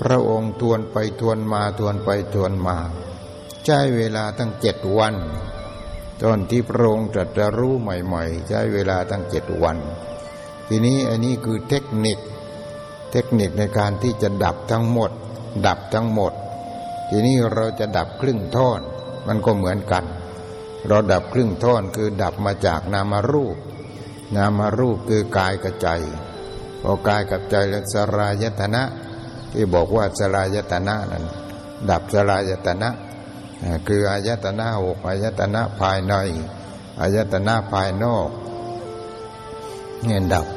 พระองค์ทวนไปทวนมาทวนไปทวนมา ใช้เวลาตั้งเจ็ดวันตอนที่พระองค์ตรัสรู้ใหม่ๆ ใช้เวลาตั้งเจ็ดวัน ทีนี้อันนี้คือเทคนิค เทคนิคในการที่จะดับทั้งหมด ดับทั้งหมด ทีนี้เราจะดับครึ่งท่อน มันก็เหมือนกัน เราดับครึ่งท่อนคือดับมาจากนามารูป นามารูปคือกายกับใจพอกายกับใจแล้วสลายตนะ ที่บอกว่าสลายตนะนั้นดับสลายตนะ คืออายตนะหกอายตนะภายในอายตนะภายนอกเงี้ยดับ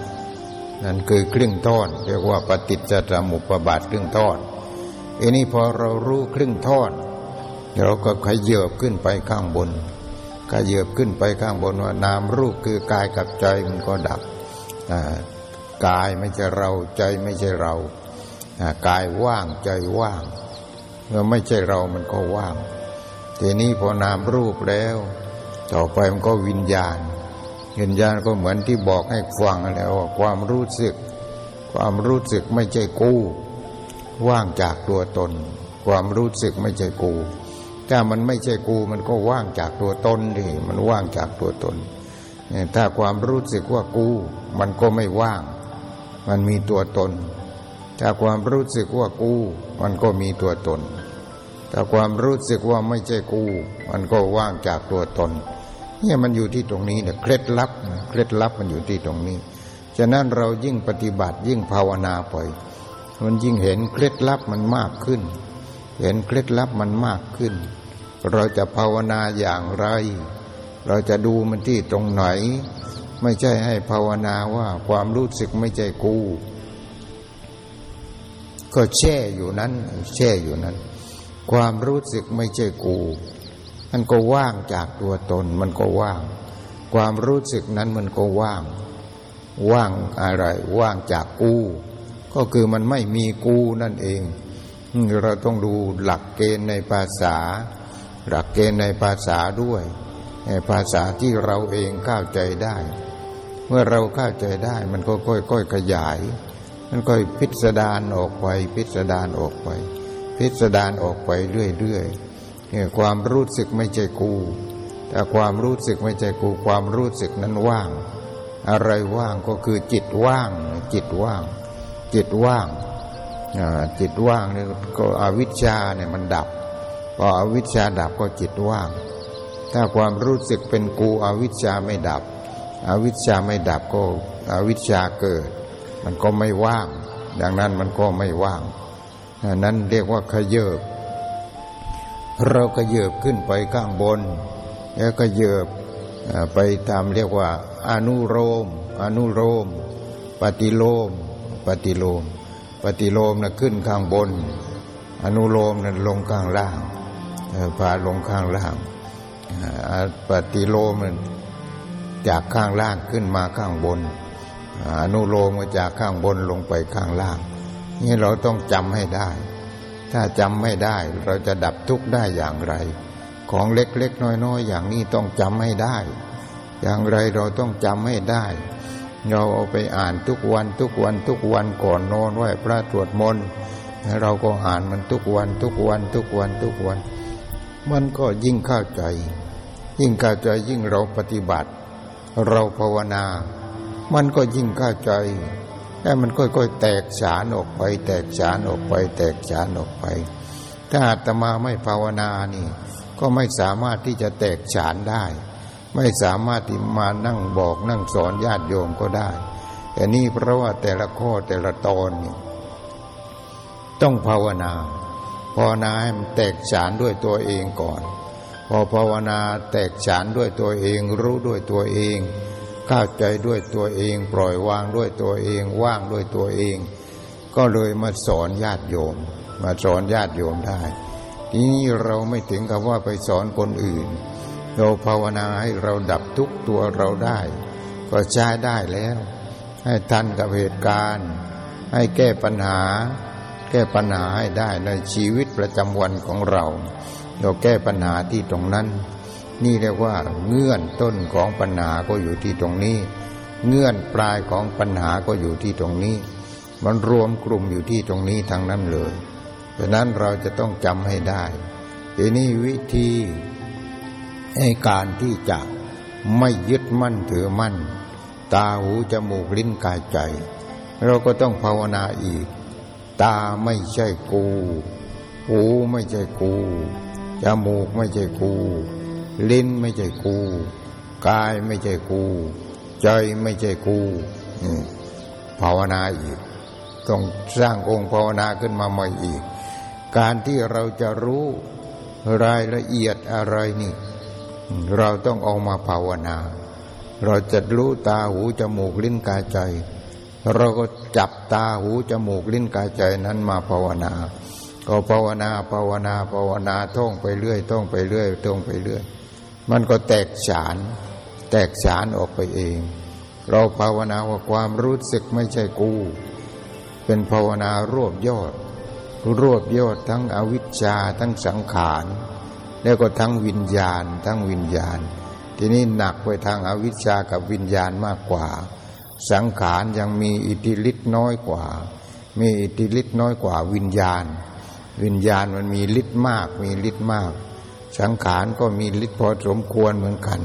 นั่นคือครึ่งท่อนเรียกว่าปฏิจจสมุปบาทครึ่งท่อนอันนี้พอเรารู้ครึ่งท่อนเราก็ขยเยบขึ้นไปข้างบนขขยืบขึ้นไปข้างบนว่านามรูปคือกายกับใจมันก็ดับกายไม่ใช่เราใจไม่ใช่เราอ่ากายว่างใจว่างเมื่อไม่ใช่เรามันก็ว่าง ทีนี้พอนามรูปแล้ว ต่อไปมันก็วิญญาณ วิญญาณก็เหมือนที่บอกให้ฟังแล้วว่าความรู้สึก ความรู้สึกไม่ใช่กู้ ว่างจากตัวตน ความรู้สึกไม่ใช่กูถ้ามันไม่ใช่กูมันก็ว่างจากตัวตนดิมันว่างจากตัวตน ถ้าความรู้สึกว่ากู มันก็ไม่ว่าง มันมีตัวตน ถ้าความรู้สึกว่ากู มันก็มีตัวตน ถ้าความรู้สึกว่าไม่ใช่กู มันก็ว่างจากตัวตน เนี่ยมันอยู่ที่ตรงนี้เนี่ยเคล็ดลับเคล็ดลับมันอยู่ที่ตรงนี้ ฉะนั้นเรายิ่งปฏิบัติยิ่งภาวนาไปมันยิ่งเห็นเคล็ดลับมันมากขึ้น เห็นเคล็ดลับมันมากขึ้น เราจะภาวนาอย่างไร เราจะดูมันที่ตรงไหน ไม่ใช่ให้ภาวนาว่าความรู้สึกไม่ใช่กู ก็แช่อยู่นั้น แช่อยู่นั้น ความรู้สึกไม่ใช่กู มันก็ว่างจากตัวตน มันก็ว่าง ความรู้สึกนั้นมันก็ว่าง ว่างอะไร ว่างจากกู ก็คือมันไม่มีกูนั่นเอง เราต้องดูหลักเกณฑ์ในภาษา หลักเกณฑ์ในภาษาด้วยภาษาที่เราเองเข้าใจได้ เมื่อเราเข้าใจได้มันก็ค่อยๆขยาย มันก็พิสดารออกไปพิสดารออกไป พิสดารออกไปเรื่อยๆเนี่ยความรู้สึกไม่ใช่กู แต่ความรู้สึกไม่ใช่กู ความรู้สึกนั้นว่าง อะไรว่างก็คือจิตว่าง จิตว่าง จิตว่างจิตว่างเนี่ยก็อวิชชาเนี่ยมันดับพออวิชชาดับก็จิตว่าง ถ้าความรู้สึกเป็นกูอวิชชาไม่ดับ อวิชชาไม่ดับก็อวิชชาเกิด มันก็ไม่ว่าง ดังนั้นมันก็ไม่ว่าง นั้นเรียกว่าขยเยบเราขยเยบขึ้นไปข้างบน แล้วขยเยบไปตามเรียกว่า อนุโลมอนุโลมปฏิโลม ปฏิโลม ปฏิโลมนะขึ้นข้างบน อนุโลมนะลงข้างล่างพาลงข้างล่าง ปฏิโลมนะจากข้างล่างขึ้นมาข้างบน อนุโลมจากข้างบนลงไปข้างล่าง นี่เราต้องจำให้ได้ ถ้าจำไม่ได้เราจะดับทุกข์ได้อย่างไร ของเล็กๆน้อยๆอย่างนี้ต้องจำให้ได้ อย่างไรเราต้องจำให้ได้ เราเอาไปอ่านทุกวันทุกวันทุกวันก่อนนอนไหว้พระตรวจมนต์เราก็อ่านมันทุกวันทุกวันทุกวันทุกวัน มันก็ยิ่งเข้าใจ ยิ่งเข้าใจยิ่งเราปฏิบัติ เราภาวนา มันก็ยิ่งเข้าใจ แต่มันค่อยๆแตกฉานออกไป แตกฉานออกไป แตกฉานออกไป ถ้าอาตมาไม่ภาวนานี่ ก็ไม่สามารถที่จะแตกฉานได้ ไม่สามารถที่มานั่งบอกนั่งสอนญาติโยมก็ได้แต่นี่เพราะว่าแต่ละข้อแต่ละตอนนี่ต้องภาวนาภาวนาให้มันแตกฉานด้วยตัวเองก่อน พอภาวนาแตกฉานด้วยตัวเอง รู้ด้วยตัวเอง เข้าใจด้วยตัวเอง ปล่อยวางด้วยตัวเอง ว่างด้วยตัวเอง ก็เลยมาสอนญาติโยม มาสอนญาติโยมได้ ทีนี้เราไม่ถึงกับว่าไปสอนคนอื่น เราภาวนาให้เราดับทุกตัวเราได้ ก็ใช้ได้แล้ว ให้ทันกับเหตุการณ์ ให้แก้ปัญหา แก้ปัญหาให้ได้ในชีวิตประจำวันของเรา เราแก้ปัญหาที่ตรงนั้น นี่เรียกว่าเงื่อนต้นของปัญหาก็อยู่ที่ตรงนี้ เงื่อนปลายของปัญหาก็อยู่ที่ตรงนี้ มันรวมกลุ่มอยู่ที่ตรงนี้ทั้งนั้นเลยดังนั้นเราจะต้องจำให้ได้ทีนี้วิธีในการที่จะไม่ยึดมั่นถือมั่น ตาหูจมูกลิ้นกายใจ เราก็ต้องภาวนาอีก ตาไม่ใช่กู หูไม่ใช่กู จมูกไม่ใช่กู ลิ้นไม่ใช่กู กายไม่ใช่กู ใจไม่ใช่กูภาวนาอีก ต้องสร้างองค์ภาวนาขึ้นมาใหม่อีก การที่เราจะรู้รายละเอียดอะไรนี่ เราต้องเอามาภาวนา เราจะรู้ตาหูจมูกลิ้นกายใจ เราก็จับตาหูจมูกลิ้นกายใจนั้นมาภาวนา ก็ภาวนาภาวนาภาวนาท่องไปเรื่อยท่องไปเรื่อยท่องไปเรื่อย มันก็แตกฉาน แตกฉานออกไปเอง เราภาวนาว่าความรู้สึกไม่ใช่กู เป็นภาวนารวบยอด รวบยอดทั้งอวิชชาทั้งสังขารแล้วก็ทั้งวิญญาณ ทั้งวิญญาณ ทีนี้หนักไปทางอาวิชชากับวิญญาณมากกว่า สังขารยังมีอิทธิฤทธิ์น้อยกว่า มีอิทธิฤทธิ์น้อยกว่าวิญญาณ วิญญาณมันมีฤทธิ์มาก มีฤทธิ์มาก สังขารก็มีฤทธิ์พอสมควรเหมือนกัน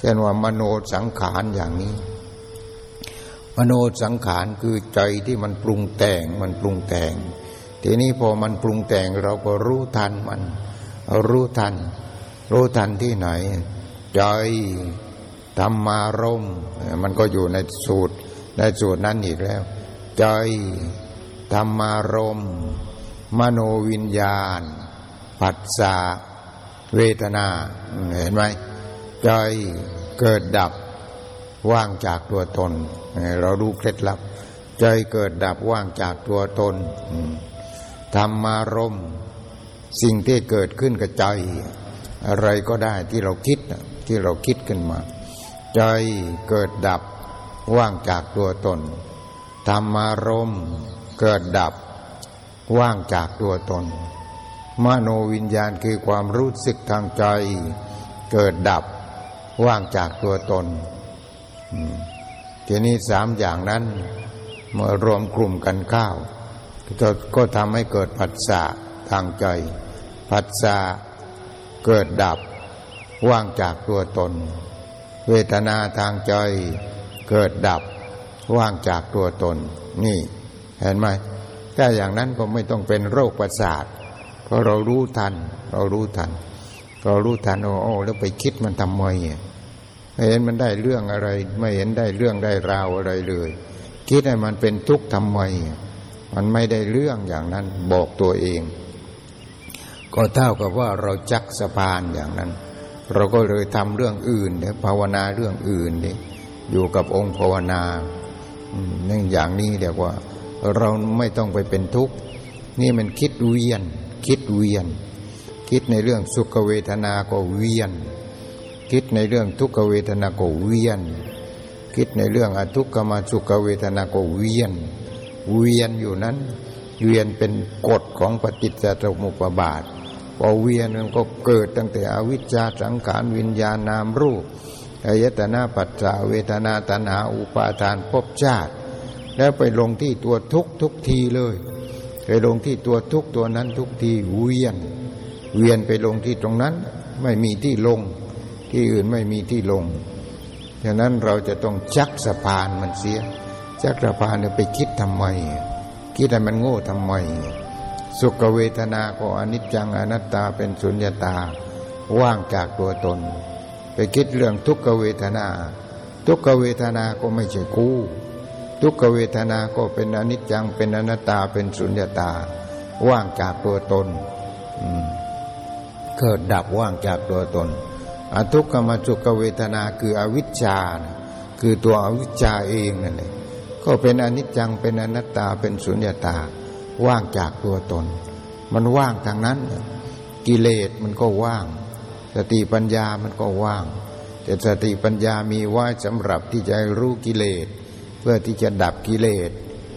เช่นว่ามโนสังขารอย่างนี้ มโนสังขารคือใจที่มันปรุงแต่งมันปรุงแต่ง ทีนี้พอมันปรุงแต่งเราก็รู้ทันมัน รู้ทัน รู้ทันที่ไหน ใจธรรมารมมันก็อยู่ในสูตรในสูตรนั้นอีกแล้ว ใจธรรมารมมโนวิญญาณ ปัสสะ เวทนาเห็นไหมใจเกิดดับว่างจากตัวตน เราดูเคล็ดลับ ใจเกิดดับว่างจากตัวตนธรรมารมสิ่งที่เกิดขึ้นกับใจ อะไรก็ได้ที่เราคิดที่เราคิดขึ้นมา ใจเกิดดับว่างจากตัวตนธรรมารมเกิดดับว่างจากตัวตน มโนวิญญาณคือความรู้สึกทางใจเกิดดับว่างจากตัวตนทีนี้สามอย่างนั้นเมื่อรวมกลุ่มกันเข้าก็ทำให้เกิดผัสสะทางใจ ผัสสะเกิดดับว่างจากตัวตน เวทนาทางใจเกิดดับว่างจากตัวตน นี่ เห็นไหมถ้าอย่างนั้นก็ไม่ต้องเป็นโรคประสาท ราะเรารู้ทัน เรารู้ทัน เรารู้ทันโอ้โอ้แล้วไปคิดมันทำไมไม่เห็นมันได้เรื่องอะไร ไม่เห็นได้เรื่องได้ราวอะไรเลย คิดให้มันเป็นทุกข์ทำไมมันไม่ได้เรื่องอย่างนั้น บอกตัวเอง ก็เท่ากับว่าเราจักสะพานอย่างนั้น เราก็เลยทำเรื่องอื่นเนี่ยภาวนาเรื่องอื่นเนี่ยอยู่กับองค์ภาวนาเนื่องอย่างนี้เรียกว่า เราไม่ต้องไปเป็นทุกข์นี่มันคิดเวียน คิดเวียน คิดในเรื่องสุขเวทนาก็เวียน คิดในเรื่องทุกขเวทนาก็เวียน คิดในเรื่องอทุกขมาสุขเวทนาก็เวียน เวียนอยู่นั้น เวียนเป็นกฎของปฏิจจสมุปบาทพอเวียนมันก็เกิดตั้งแต่อวิชชาสังขารวิญญาณนามรูปอายตนาปัจจาเวทนาตัณหาอุปาทานภพชาติ แล้วไปลงที่ตัวทุกทุกทีเลย ไปลงที่ตัวทุกตัวนั้นทุกทีเวียน เวียนไปลงที่ตรงนั้น ไม่มีที่ลง ที่อื่นไม่มีที่ลงฉะนั้นเราจะต้องจักสะพานมันเสียจักสะพานเนี่ยไปคิดทำไม คิดให้มันโง่ทำไม สุขเวทนาก็อนิจจังอนัตตาเป็นสุญญตา ว่างจากตัวตน ไปคิดเรื่องทุกขเวทนา ทุกขเวทนาก็ไม่ใช่กู้ ทุกขเวทนาก็เป็นอนิจจังเป็นอนัตตาเป็นสุญญตา ว่างจากตัวตนเกิดดับว่างจากตัวตน อทุกขมสุขเวทนาคืออวิชชา คือตัวอวิชชาเองนั่นเองก็เป็นอนิจจังเป็นอนัตตาเป็นสุญญตา ว่างจากตัวตน มันว่างทางนั้น กิเลสมันก็ว่าง สติปัญญามันก็ว่าง แต่สติปัญญามีไว้สำหรับที่จะรู้กิเลส เพื่อที่จะดับกิเลส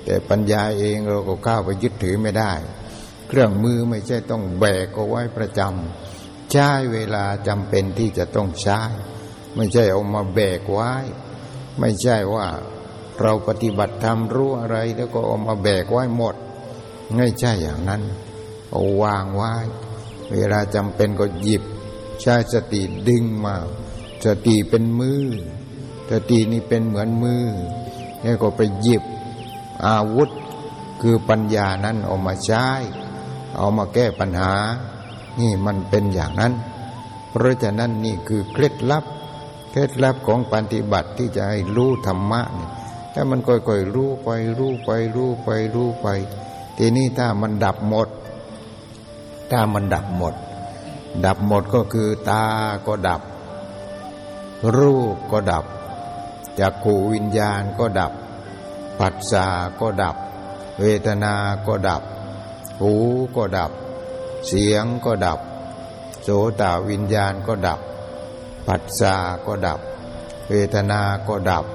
แต่ปัญญาเองเราก็เข้าไปยึดถือไม่ได้ เครื่องมือไม่ใช่ต้องแบกเอาไว้ประจำใช้เวลาจำเป็นที่จะต้องใช้ ไม่ใช่เอามาแบกไว้ ไม่ใช่ว่าเราปฏิบัติธรรมรู้อะไร แล้วก็เอามาแบกไว้หมดไม่ใช่อย่างนั้นเอาวางไว้ เวลาจำเป็นก็หยิบ ใช้สติดึงมา สติเป็นมือ สตินี่เป็นเหมือนมือ นี่ก็ไปหยิบอาวุธคือปัญญานั้นออกมาใช้ เอามาแก้ปัญหา นี่มันเป็นอย่างนั้น เพราะฉะนั้นนี่คือเคล็ดลับ เคล็ดลับของปฏิบัติที่จะให้รู้ธรรมะนี่ถ้ามันค่อยๆรู้ไปรู้ไปรู้ไปรู้ไป ทีนี้ถ้ามันดับหมด ถ้ามันดับหมด ดับหมดก็คือตาก็ดับ รูปก็ดับ จักขูวิญญาณก็ดับ ปัสสาก็ดับ เวทนาก็ดับ หูก็ดับ เสียงก็ดับ โสตวิญญาณก็ดับ ปัสสาก็ดับ เวทนาก็ดับ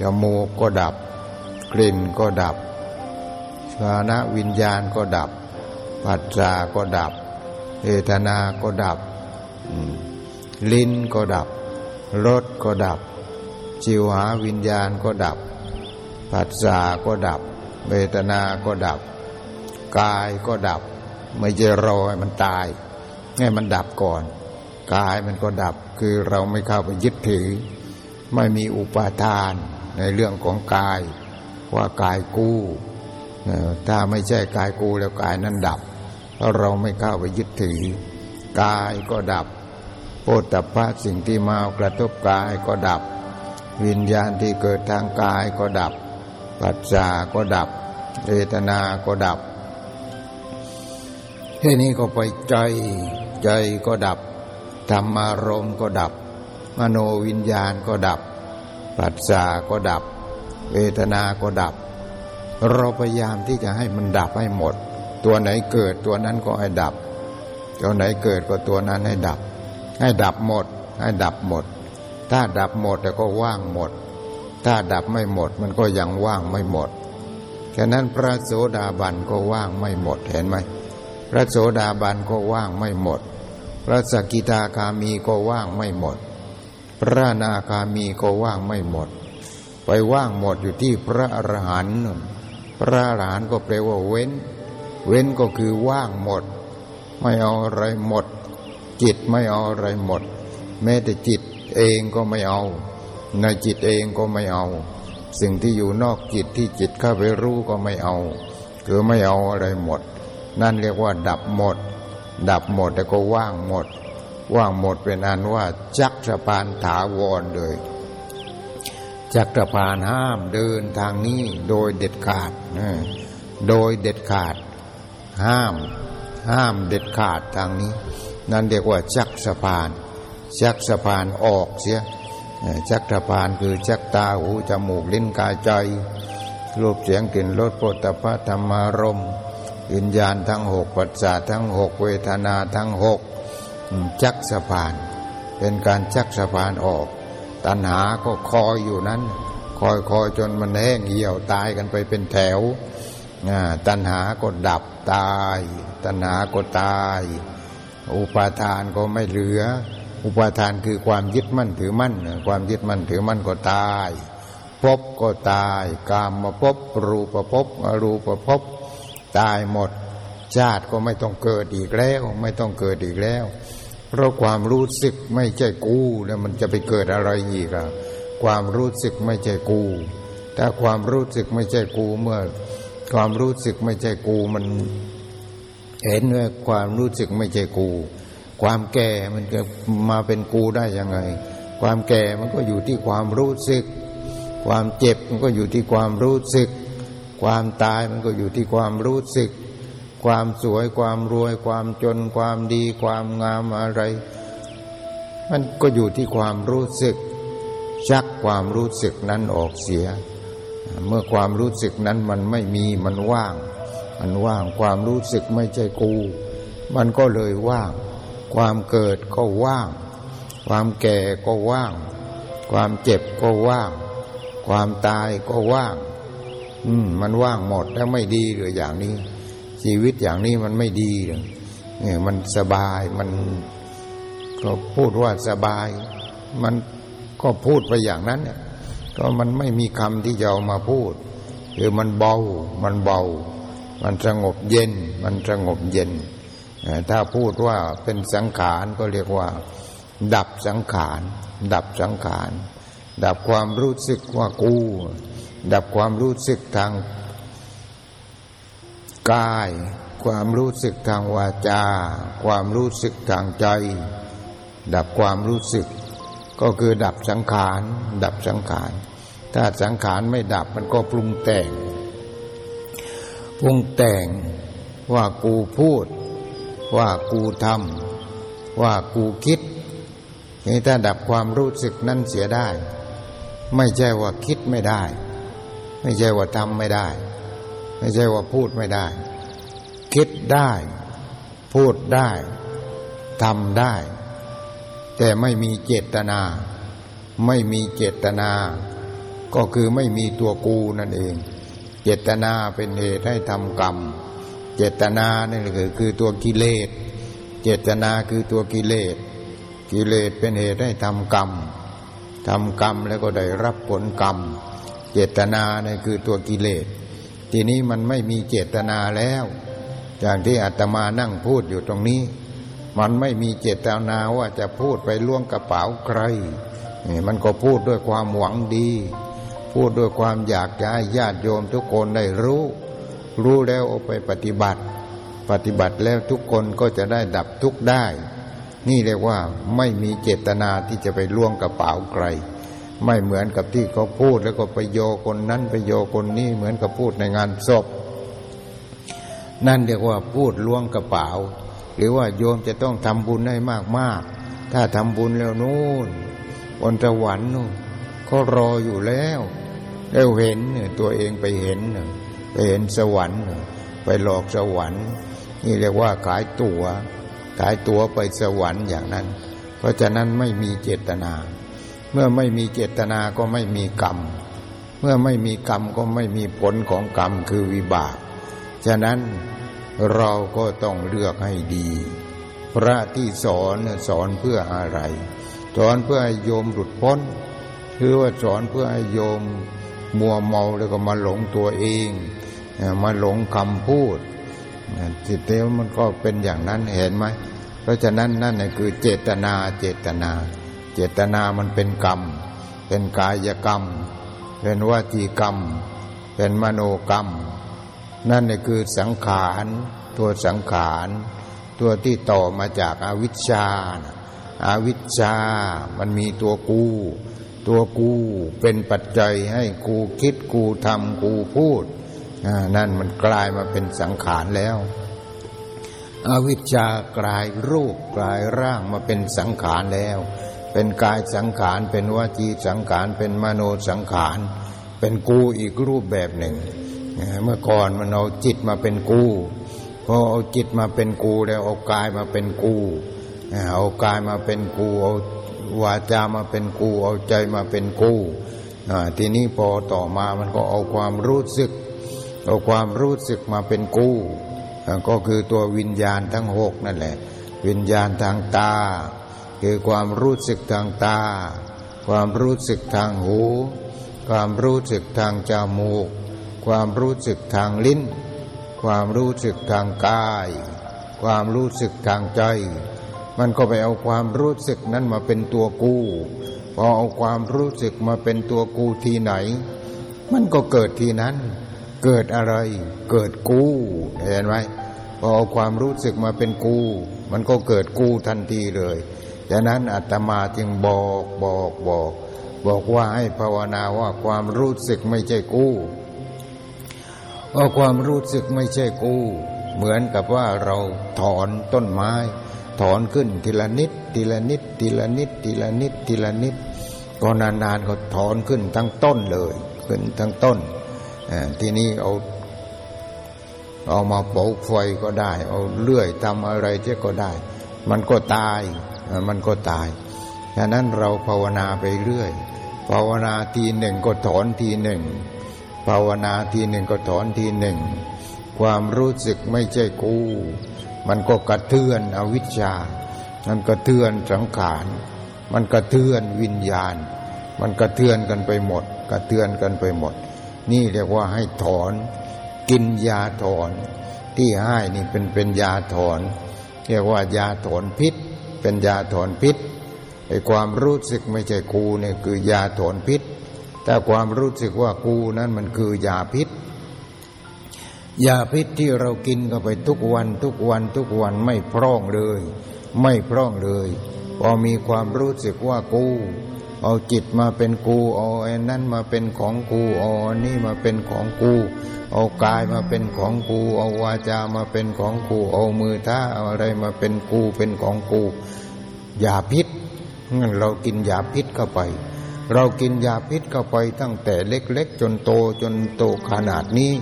จมูกก็ดับ กลิ่นก็ดับชานะวิญญาณก็ดับ ปัสสาก็ดับเวทนาก็ดับ ลิ้นก็ดับ รสก็ดับ จิวหาวิญญาณก็ดับปัสสาก็ดับ เวทนาก็ดับ กายก็ดับ ไม่ใช่รอให้มันตายให้มันดับก่อน กายมันก็ดับคือเราไม่เข้าไปยึดถือ ไม่มีอุปาทานในเรื่องของกาย ว่ากายกู้ถ้าไม่ใช่กายกูแล้วกายนั้นดับเพราะเราไม่เข้าไปยึดถือ กายก็ดับ โพธพะสิ่งที่มากระทบกายก็ดับ วิญญาณที่เกิดทางกายก็ดับ ปัจจาก็ดับเวทนาก็ดับแค่นี้ก็ไปใจ ใจก็ดับธรรมารมก็ดับ มโนวิญญาณก็ดับ ปัจจาก็ดับ เวทนาก็ดับ เราพยายามที่จะให้มันดับให้หมด ตัวไหนเกิดตัวนั้นก็ให้ดับ ตัวไหนเกิดก็ตัวนั้นให้ดับ ให้ดับหมด ให้ดับหมด ถ้าดับหมดแต่ก็ว่างหมด ถ้าดับไม่หมดมันก็ยังว่างไม่หมดฉะนั้นพระโสดาบันก็ว่างไม่หมดเห็นไหมพระโสดาบันก็ว่างไม่หมด พระสกิทาคามีก็ว่างไม่หมด พระนาคามีก็ว่างไม่หมด ไปว่างหมดอยู่ที่พระอรหันต์พระอรหันต์ก็แปลว่าเว้น เว้นก็คือว่างหมด ไม่เอาอะไรหมด จิตไม่เอาอะไรหมด แม้แต่จิตเองก็ไม่เอา ในจิตเองก็ไม่เอา สิ่งที่อยู่นอกจิตที่จิตเข้าไปรู้ก็ไม่เอา คือไม่เอาอะไรหมด นั่นเรียกว่า ดับหมด ดับหมดแต่ก็ว่างหมด ว่างหมดเป็นอันว่า จักสะพานถาวรเลยจักรพานห้ามเดินทางนี้โดยเด็ดขาดโดยเด็ดขาด ห้าม ห้ามเด็ดขาดทางนี้ นั่นเรียกว่าจักสะพานจักสะพานออกเสียจักรพานคือจักตาหูจมูกลิ้นกายใจรูปเสียงกลิ่นรสโผฏฐะธรรมารมวิญญาณทั้งหกปัจจาทั้งหกเวทนาทั้งหกจักสะพาน เป็นการจักสะพานออก ตัณหาก็คอยอยู่นั้น คอยคอยจนมันแห้งเหี่ยวตายกันไปเป็นแถวตัณหาก็ดับตาย ตัณหาก็ตาย อุปาทานก็ไม่เหลือ อุปาทานคือความยึดมั่นถือมั่น ความยึดมั่นถือมั่นก็ตายพบก็ตายกามมาพบรูปภพอรูปภพตายหมด ชาติก็ไม่ต้องเกิดอีกแล้ว ไม่ต้องเกิดอีกแล้ว เพราะความรู้สึกไม่ใช่กูแล้วมันจะไปเกิดอะไรอีกอะความรู้สึกไม่ใช่กู ถ้าความรู้สึกไม่ใช่กูเมื่อ ความรู้สึกไม่ใช่กูมัน เห็นว่าความรู้สึกไม่ใช่กู ความแก่มันจะมาเป็นกูได้ยังไง ความแก่มันก็อยู่ที่ความรู้สึก ความเจ็บมันก็อยู่ที่ความรู้สึก ความตายมันก็อยู่ที่ความรู้สึก ความสวยความรวย ความจน ความดี ความงามอะไร มันก็อยู่ที่ความรู้สึก ชักความรู้สึกนั้นออกเสีย เมื่อความรู้สึกนั้นมันไม่มีมันว่าง มันว่างความรู้สึกไม่ใช่กู มันก็เลยว่าง ความเกิดก็ว่าง ความแก่ก็ว่าง ความเจ็บก็ว่าง ความตายก็ว่าง อืม มันว่างหมดแล้วไม่ดีหรืออย่างนี้ ชีวิตอย่างนี้มันไม่ดีเนี่ยมันสบายมันก็พูดว่าสบาย มันก็พูดไปอย่างนั้นเนี่ยก็มันไม่มีคำที่จะเอามาพูดคือมันเบา มันเบา มันสงบเย็น มันสงบเย็น ถ้าพูดว่าเป็นสังขารก็เรียกว่า ดับสังขาร ดับสังขาร ดับความรู้สึกว่ากู ดับความรู้สึกทางกาย ความรู้สึกทางวาจา ความรู้สึกทางใจ ดับความรู้สึก ก็คือดับสังขาร ดับสังขาร ถ้าสังขารไม่ดับมันก็ปรุงแต่ง ปรุงแต่งว่ากูพูด ว่ากูทำว่ากูคิดนี่ถ้าดับความรู้สึกนั้นเสียได้ ไม่ใช่ว่าคิดไม่ได้ ไม่ใช่ว่าทำไม่ได้ ไม่ใช่ว่าพูดไม่ได้ คิดได้ พูดได้ทำได้ แต่ไม่มีเจตนา ไม่มีเจตนา ก็คือไม่มีตัวกูนั่นเอง เจตนาเป็นเหตุให้ทำกรรม เจตนานี่คือคือตัวกิเลส เจตนาคือตัวกิเลส กิเลสเป็นเหตุให้ทำกรรมทำกรรมแล้วก็ได้รับผลกรรม เจตนาเนี่ยคือตัวกิเลส ทีนี้มันไม่มีเจตนาแล้วอย่างที่อาตมานั่งพูดอยู่ตรงนี้ มันไม่มีเจตนาว่าจะพูดไปล่วงกระเป๋าใครนี่มันก็พูดด้วยความหวังดี พูดด้วยความอยากจะให้ญาติโยมทุกคนได้รู้ รู้แล้วเอาไปปฏิบัติ ปฏิบัติแล้วทุกคนก็จะได้ดับทุกข์ได้ นี่เรียกว่าไม่มีเจตนาที่จะไปล่วงกระเป๋าใคร ไม่เหมือนกับที่เขาพูดแล้วก็ไปโยคนนั้นไปโยคนนี้เหมือนกับพูดในงานศพ นั่นเรียกว่าพูดล่วงกระเป๋า หรือว่าโยมจะต้องทำบุญให้มากๆ ถ้าทำบุญแล้วนู่นบนสวรรค์นู่นเขารออยู่แล้ว แล้วเห็นตัวเองไปเห็นไปเห็นสวรรค์ ไปหลอกสวรรค์ นี่เรียกว่าขายตัว๋ว ขายตั๋วไปสวรรค์อย่างนั้น เพราะฉะนั้นไม่มีเจตนา เมื่อไม่มีเจตนาก็ไม่มีกรรม เมื่อไม่มีกรรมก็ไม่มีผลของกรรมคือวิบาก ฉะนั้นเราก็ต้องเลือกให้ดี พระที่สอนสอนเพื่ออะไร สอนเพื่อให้โยมหลุดพ้น หรือว่าสอนเพื่อให้โยม มัวเมาแล้วก็มาหลงตัวเองมาหลงคำพูดจิตเดียวมันก็เป็นอย่างนั้นเห็นไหมเพราะฉะนั้นนั่นคือเจตนาเจตนา เจตนามันเป็นกรรม เป็นกายกรรม เป็นวจีกรรม เป็นมโนกรรม นั่นนี่คือสังขารตัวสังขารตัวที่ต่อมาจากอาวิชชาอาวิชชา มันมีตัวกู ตัวกูเป็นปัจจัยให้กูคิดกูทำกูพูดนั่นมันกลายมาเป็นสังขารแล้ว อวิชชากลายรูปกลายร่างมาเป็นสังขารแล้ว เป็นกายสังขารเป็นวจีสังขารเป็นมโนสังขาร เป็นกูอีกรูปแบบหนึ่ง เมื่อก่อนมันเอาจิตมาเป็นกูพอเอาจิตมาเป็นกูแล้วเอากายมาเป็นกูเอากายมาเป็นกูเอา วาจามาเป็นกูเอาใจมาเป็นกูทีนี้พอต่อมามันก็เอาความรู้สึก เอาความรู้สึกมาเป็นกูก็คือตัววิญญาณทั้งหกนั่นแหละ วิญญาณทางตา คือความรู้สึกทางตา ความรู้สึกทางหู ความรู้สึกทางจมูก ความรู้สึกทางลิ้น ความรู้สึกทางกาย ความรู้สึกทางใจ มันก็ไปเอาความรู้สึกนั้นมาเป็นตัวกูพอเอาความรู้สึกมาเป็นตัวกูทีไหน มันก็เกิดทีนั้น เกิดอะไร เกิดกูเห็นไหมพอเอาความรู้สึกมาเป็นกู มันก็เกิดกูทันทีเลยดังนั้นอาตมาจึงบอกบอกบอก บอกว่าให้ภาวนาว่าความรู้สึกไม่ใช่กูพราความรู้สึกไม่ใช่กู เหมือนกับว่าเราถอนต้นไม้ ถอนขึ้นทีละนิด ทีละนิด ทีละนิด ทีละนิด ทีละนิด ก็นานๆก็ถอนขึ้นทั้งต้นเลย ขึ้นทั้งต้นทีนี้เอา เอามาปลูกไฟก็ได้ เอาเลื่อยทำอะไรเที่ก็ได้ มันก็ตาย มันก็ตายฉะนั้นเราภาวนาไปเรื่อย ภาวนาทีหนึ่งก็ถอนทีหนึ่ง ภาวนาทีหนึ่งก็ถอนทีหนึ่ง ความรู้สึกไม่ใช่กู มันก็กระเทือนอวิชชา มันกระเทือนสังขาร มันกระเทือนวิญญาณ มันกระเทือนกันไปหมด กระเทือนกันไปหมด นี่เรียกว่าให้ถอน กินยาถอน ที่ให้นี่เป็นเป็นยาถอน เรียกว่ายาถอนพิษ เป็นยาถอนพิษไอ้ความรู้สึกไม่ใช่กูเนี่ยคือยาถอนพิษ แต่ความรู้สึกว่ากูนั้นมันคือยาพิษ ยาพิษที่เรากินเข้าไปทุกวันทุกวันทุกวันไม่พร่องเลย ไม่พร่องเลยพอมีความรู้สึกว่ากู เอาจิตมาเป็นกูเอาไอ้นั่นมาเป็นของกูเอาอันนี้มาเป็นของกู เอากายมาเป็นของกู เอาวาจามาเป็นของกู เอามือท่าเอาอะไรมาเป็นกูเป็นของกูยาพิษงั้นเรากินยาพิษเข้าไป เรากินยาพิษเข้าไปตั้งแต่เล็ก ๆ จนโตจนโตขนาดนี้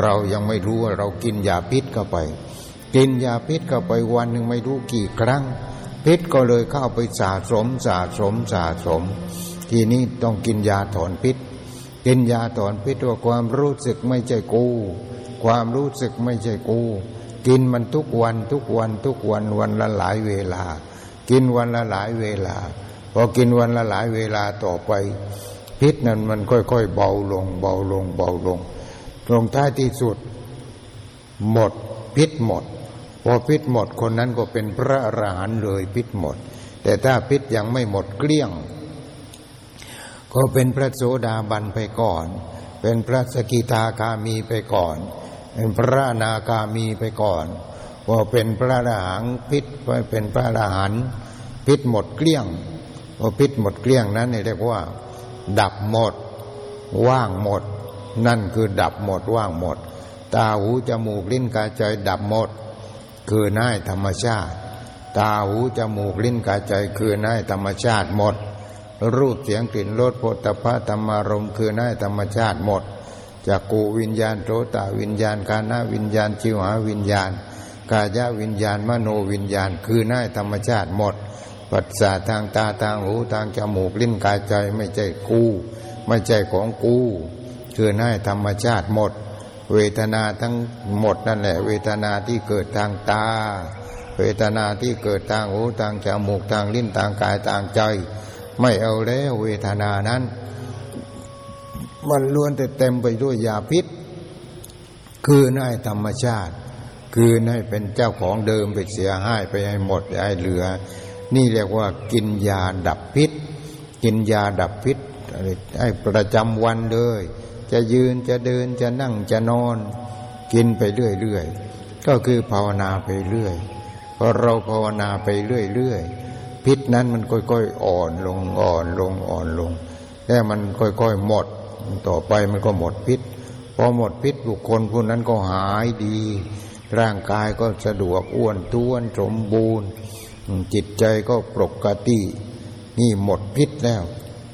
เรายังไม่รู้ว่าเรากินยาพิษเข้าไป กินยาพิษเข้าไปวันหนึ่งไม่รู้กี่ครั้ง พิษก็เลยเข้าไปสะสมสะสมสะสม ทีนี้ต้องกินยาถอนพิษ กินยาถอนพิษว่าความรู้สึกไม่ใช่กู ความรู้สึกไม่ใช่กู กินมันทุกวันทุกวันทุกวันวันละหลายเวลา กินวันละหลายเวลาพอกินวันละหลายเวลาต่อไป พิษนั้นมันค่อยๆเบาลง เบาลงเบาลง ตรงท้ายที่สุด หมดพิษหมด พอพิษหมดคนนั้นก็เป็นพระอรหันต์เลยพิษหมด แต่ถ้าพิษยังไม่หมดเกลี้ยง ก็เป็นพระโสดาบันไปก่อน เป็นพระสกิทาคามีไปก่อน เป็นพระนาคามีไปก่อนพอเป็นพระอรหังพิษไปเป็นพระอรหันต์พิษหมดเกลี้ยงพอพิษหมดเกลี้ยงนั้นเรียกว่า ดับหมด ว่างหมด นั่นคือดับหมดว่างหมด ตาหูจมูกลิ้นกายใจดับหมด คือน่ายธรรมชาติ ตาหูจมูกลิ้นกายใจคือน่ายธรรมชาติหมด รูปเสียงกลิ่นรสโผฏฐัพพะธรรมารมคือน่ายธรรมชาติหมดจากกูวิญญาณโสตวิญญาณกานาวิญญาณจิวหาวิญญาณ กายวิญญาณมโนวิญญาณ คือน่ายธรรมชาติหมด ปัสสาททางตาทางหูทางจมูกลิ้นกายใจไม่ใช่กู ไม่ใช่ของกู คือน่ายธรรมชาติหมด เวทนาทั้งหมดนั่นแหละ เวทนาที่เกิดทางตา เวทนาที่เกิดทางหูทางจมูกทางลิ้นทางกายทางใจ ไม่เอาแล้วเวทนานั้น มันล้วนแต่เต็มไปด้วยยาพิษ คือในธรรมชาติ คือให้เป็นเจ้าของเดิมไปเสียให้ไปให้หมดให้เหลือ นี่เรียกว่ากินยาดับพิษ กินยาดับพิษให้ประจำวันเลย จะยืนจะเดินจะนั่งจะนอน กินไปเรื่อยๆก็คือภาวนาไปเรื่อยพอเราภาวนาไปเรื่อยๆพิษนั้นมันค่อยๆอ่อนลงอ่อนลงอ่อนลงแล้วมันค่อยๆหมด ต่อไปมันก็หมดพิษพอหมดพิษบุคคลผู้นั้นก็หายดี ร่างกายก็สะดวกอ้วนท้วนสมบูรณ์ จิตใจก็ปกติ นี่หมดพิษแล้ว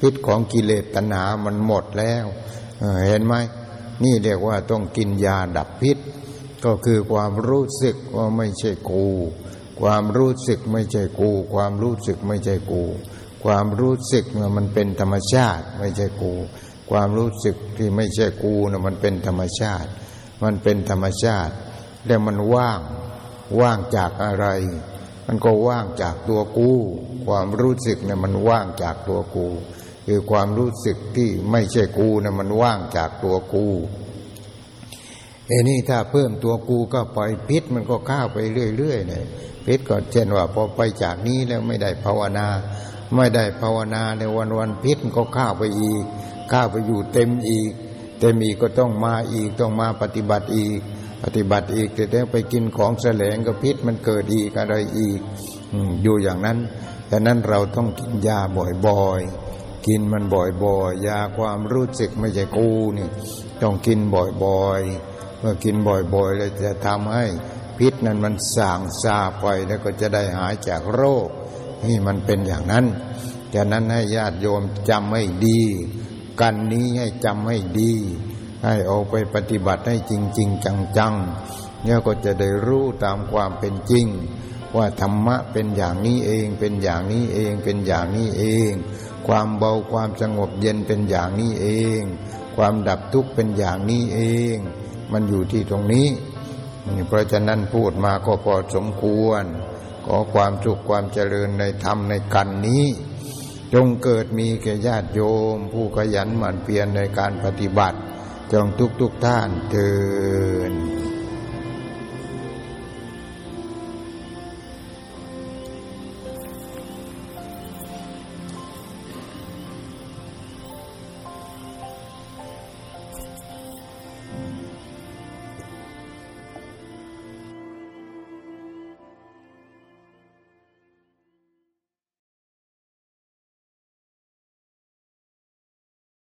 พิษของกิเลสตัณหามันหมดแล้ว เห็นไหมนี่เรียกว่าต้องกินยาดับพิษ ก็คือความรู้สึกว่าไม่ใช่กู ความรู้สึกไม่ใช่กู ความรู้สึกไม่ใช่กู ความรู้สึกมันเป็นธรรมชาติไม่ใช่กู ความรู้สึกที่ไม่ใช่กูนะมันเป็นธรรมชาติ มันเป็นธรรมชาติแล้วมันว่าง ว่างจากอะไร มันก็ว่างจากตัวกู ความรู้สึกเนี่ยมันว่างจากตัวกู คือความรู้สึกที่ไม่ใช่กูนะมันว่างจากตัวกูเอ้นี่ถ้าเพิ่มตัวกูก็ปล่อยพิษมันก็ข้าวไปเรื่อยๆเนี่ยพิษก็เช่นว่าพอไปจากนี้แล้วไม่ได้ภาวนา ไม่ได้ภาวนาในวันวันพิษก็ข้าวไปอีกข้าวไปอยู่เต็มอีกเต็มอีกก็ต้องมาอีกต้องมาปฏิบัติอีก ปฏิบัติอีกแต่แล้วไปกินของแสลงก็พิษมันเกิดอีกอะไรอีกอยู่อย่างนั้นดังนั้นเราต้องกินยาบ่อยๆ กินมันบ่อยๆยาความรู้สึกไม่ใช่กูนี่ต้องกินบ่อยๆ เมื่อกินบ่อยๆแล้วจะทำให้พิษนั้นมันสางซาไปแล้วก็จะได้หายจากโรค นี่มันเป็นอย่างนั้นฉะนั้นให้ญาติโยมจำให้ดี กันนี้ให้จำให้ดี ให้เอาไปปฏิบัติให้จริง ๆ จังๆเนี่ยก็จะได้รู้ตามความเป็นจริง ว่าธรรมะเป็นอย่างนี้เองเป็นอย่างนี้เองเป็นอย่างนี้เอง ความเบาความสงบเย็นเป็นอย่างนี้เอง ความดับทุกข์เป็นอย่างนี้เอง มันอยู่ที่ตรงนี้ เพราะฉะนั้นพูดมาก็พอสมควร ขอความสุขความเจริญในธรรมในกันนี้ จงเกิดมีแก่ญาติโยม ผู้ขยันหมั่นเพียรในการปฏิบัติ จงทุกทุกท่านเถิด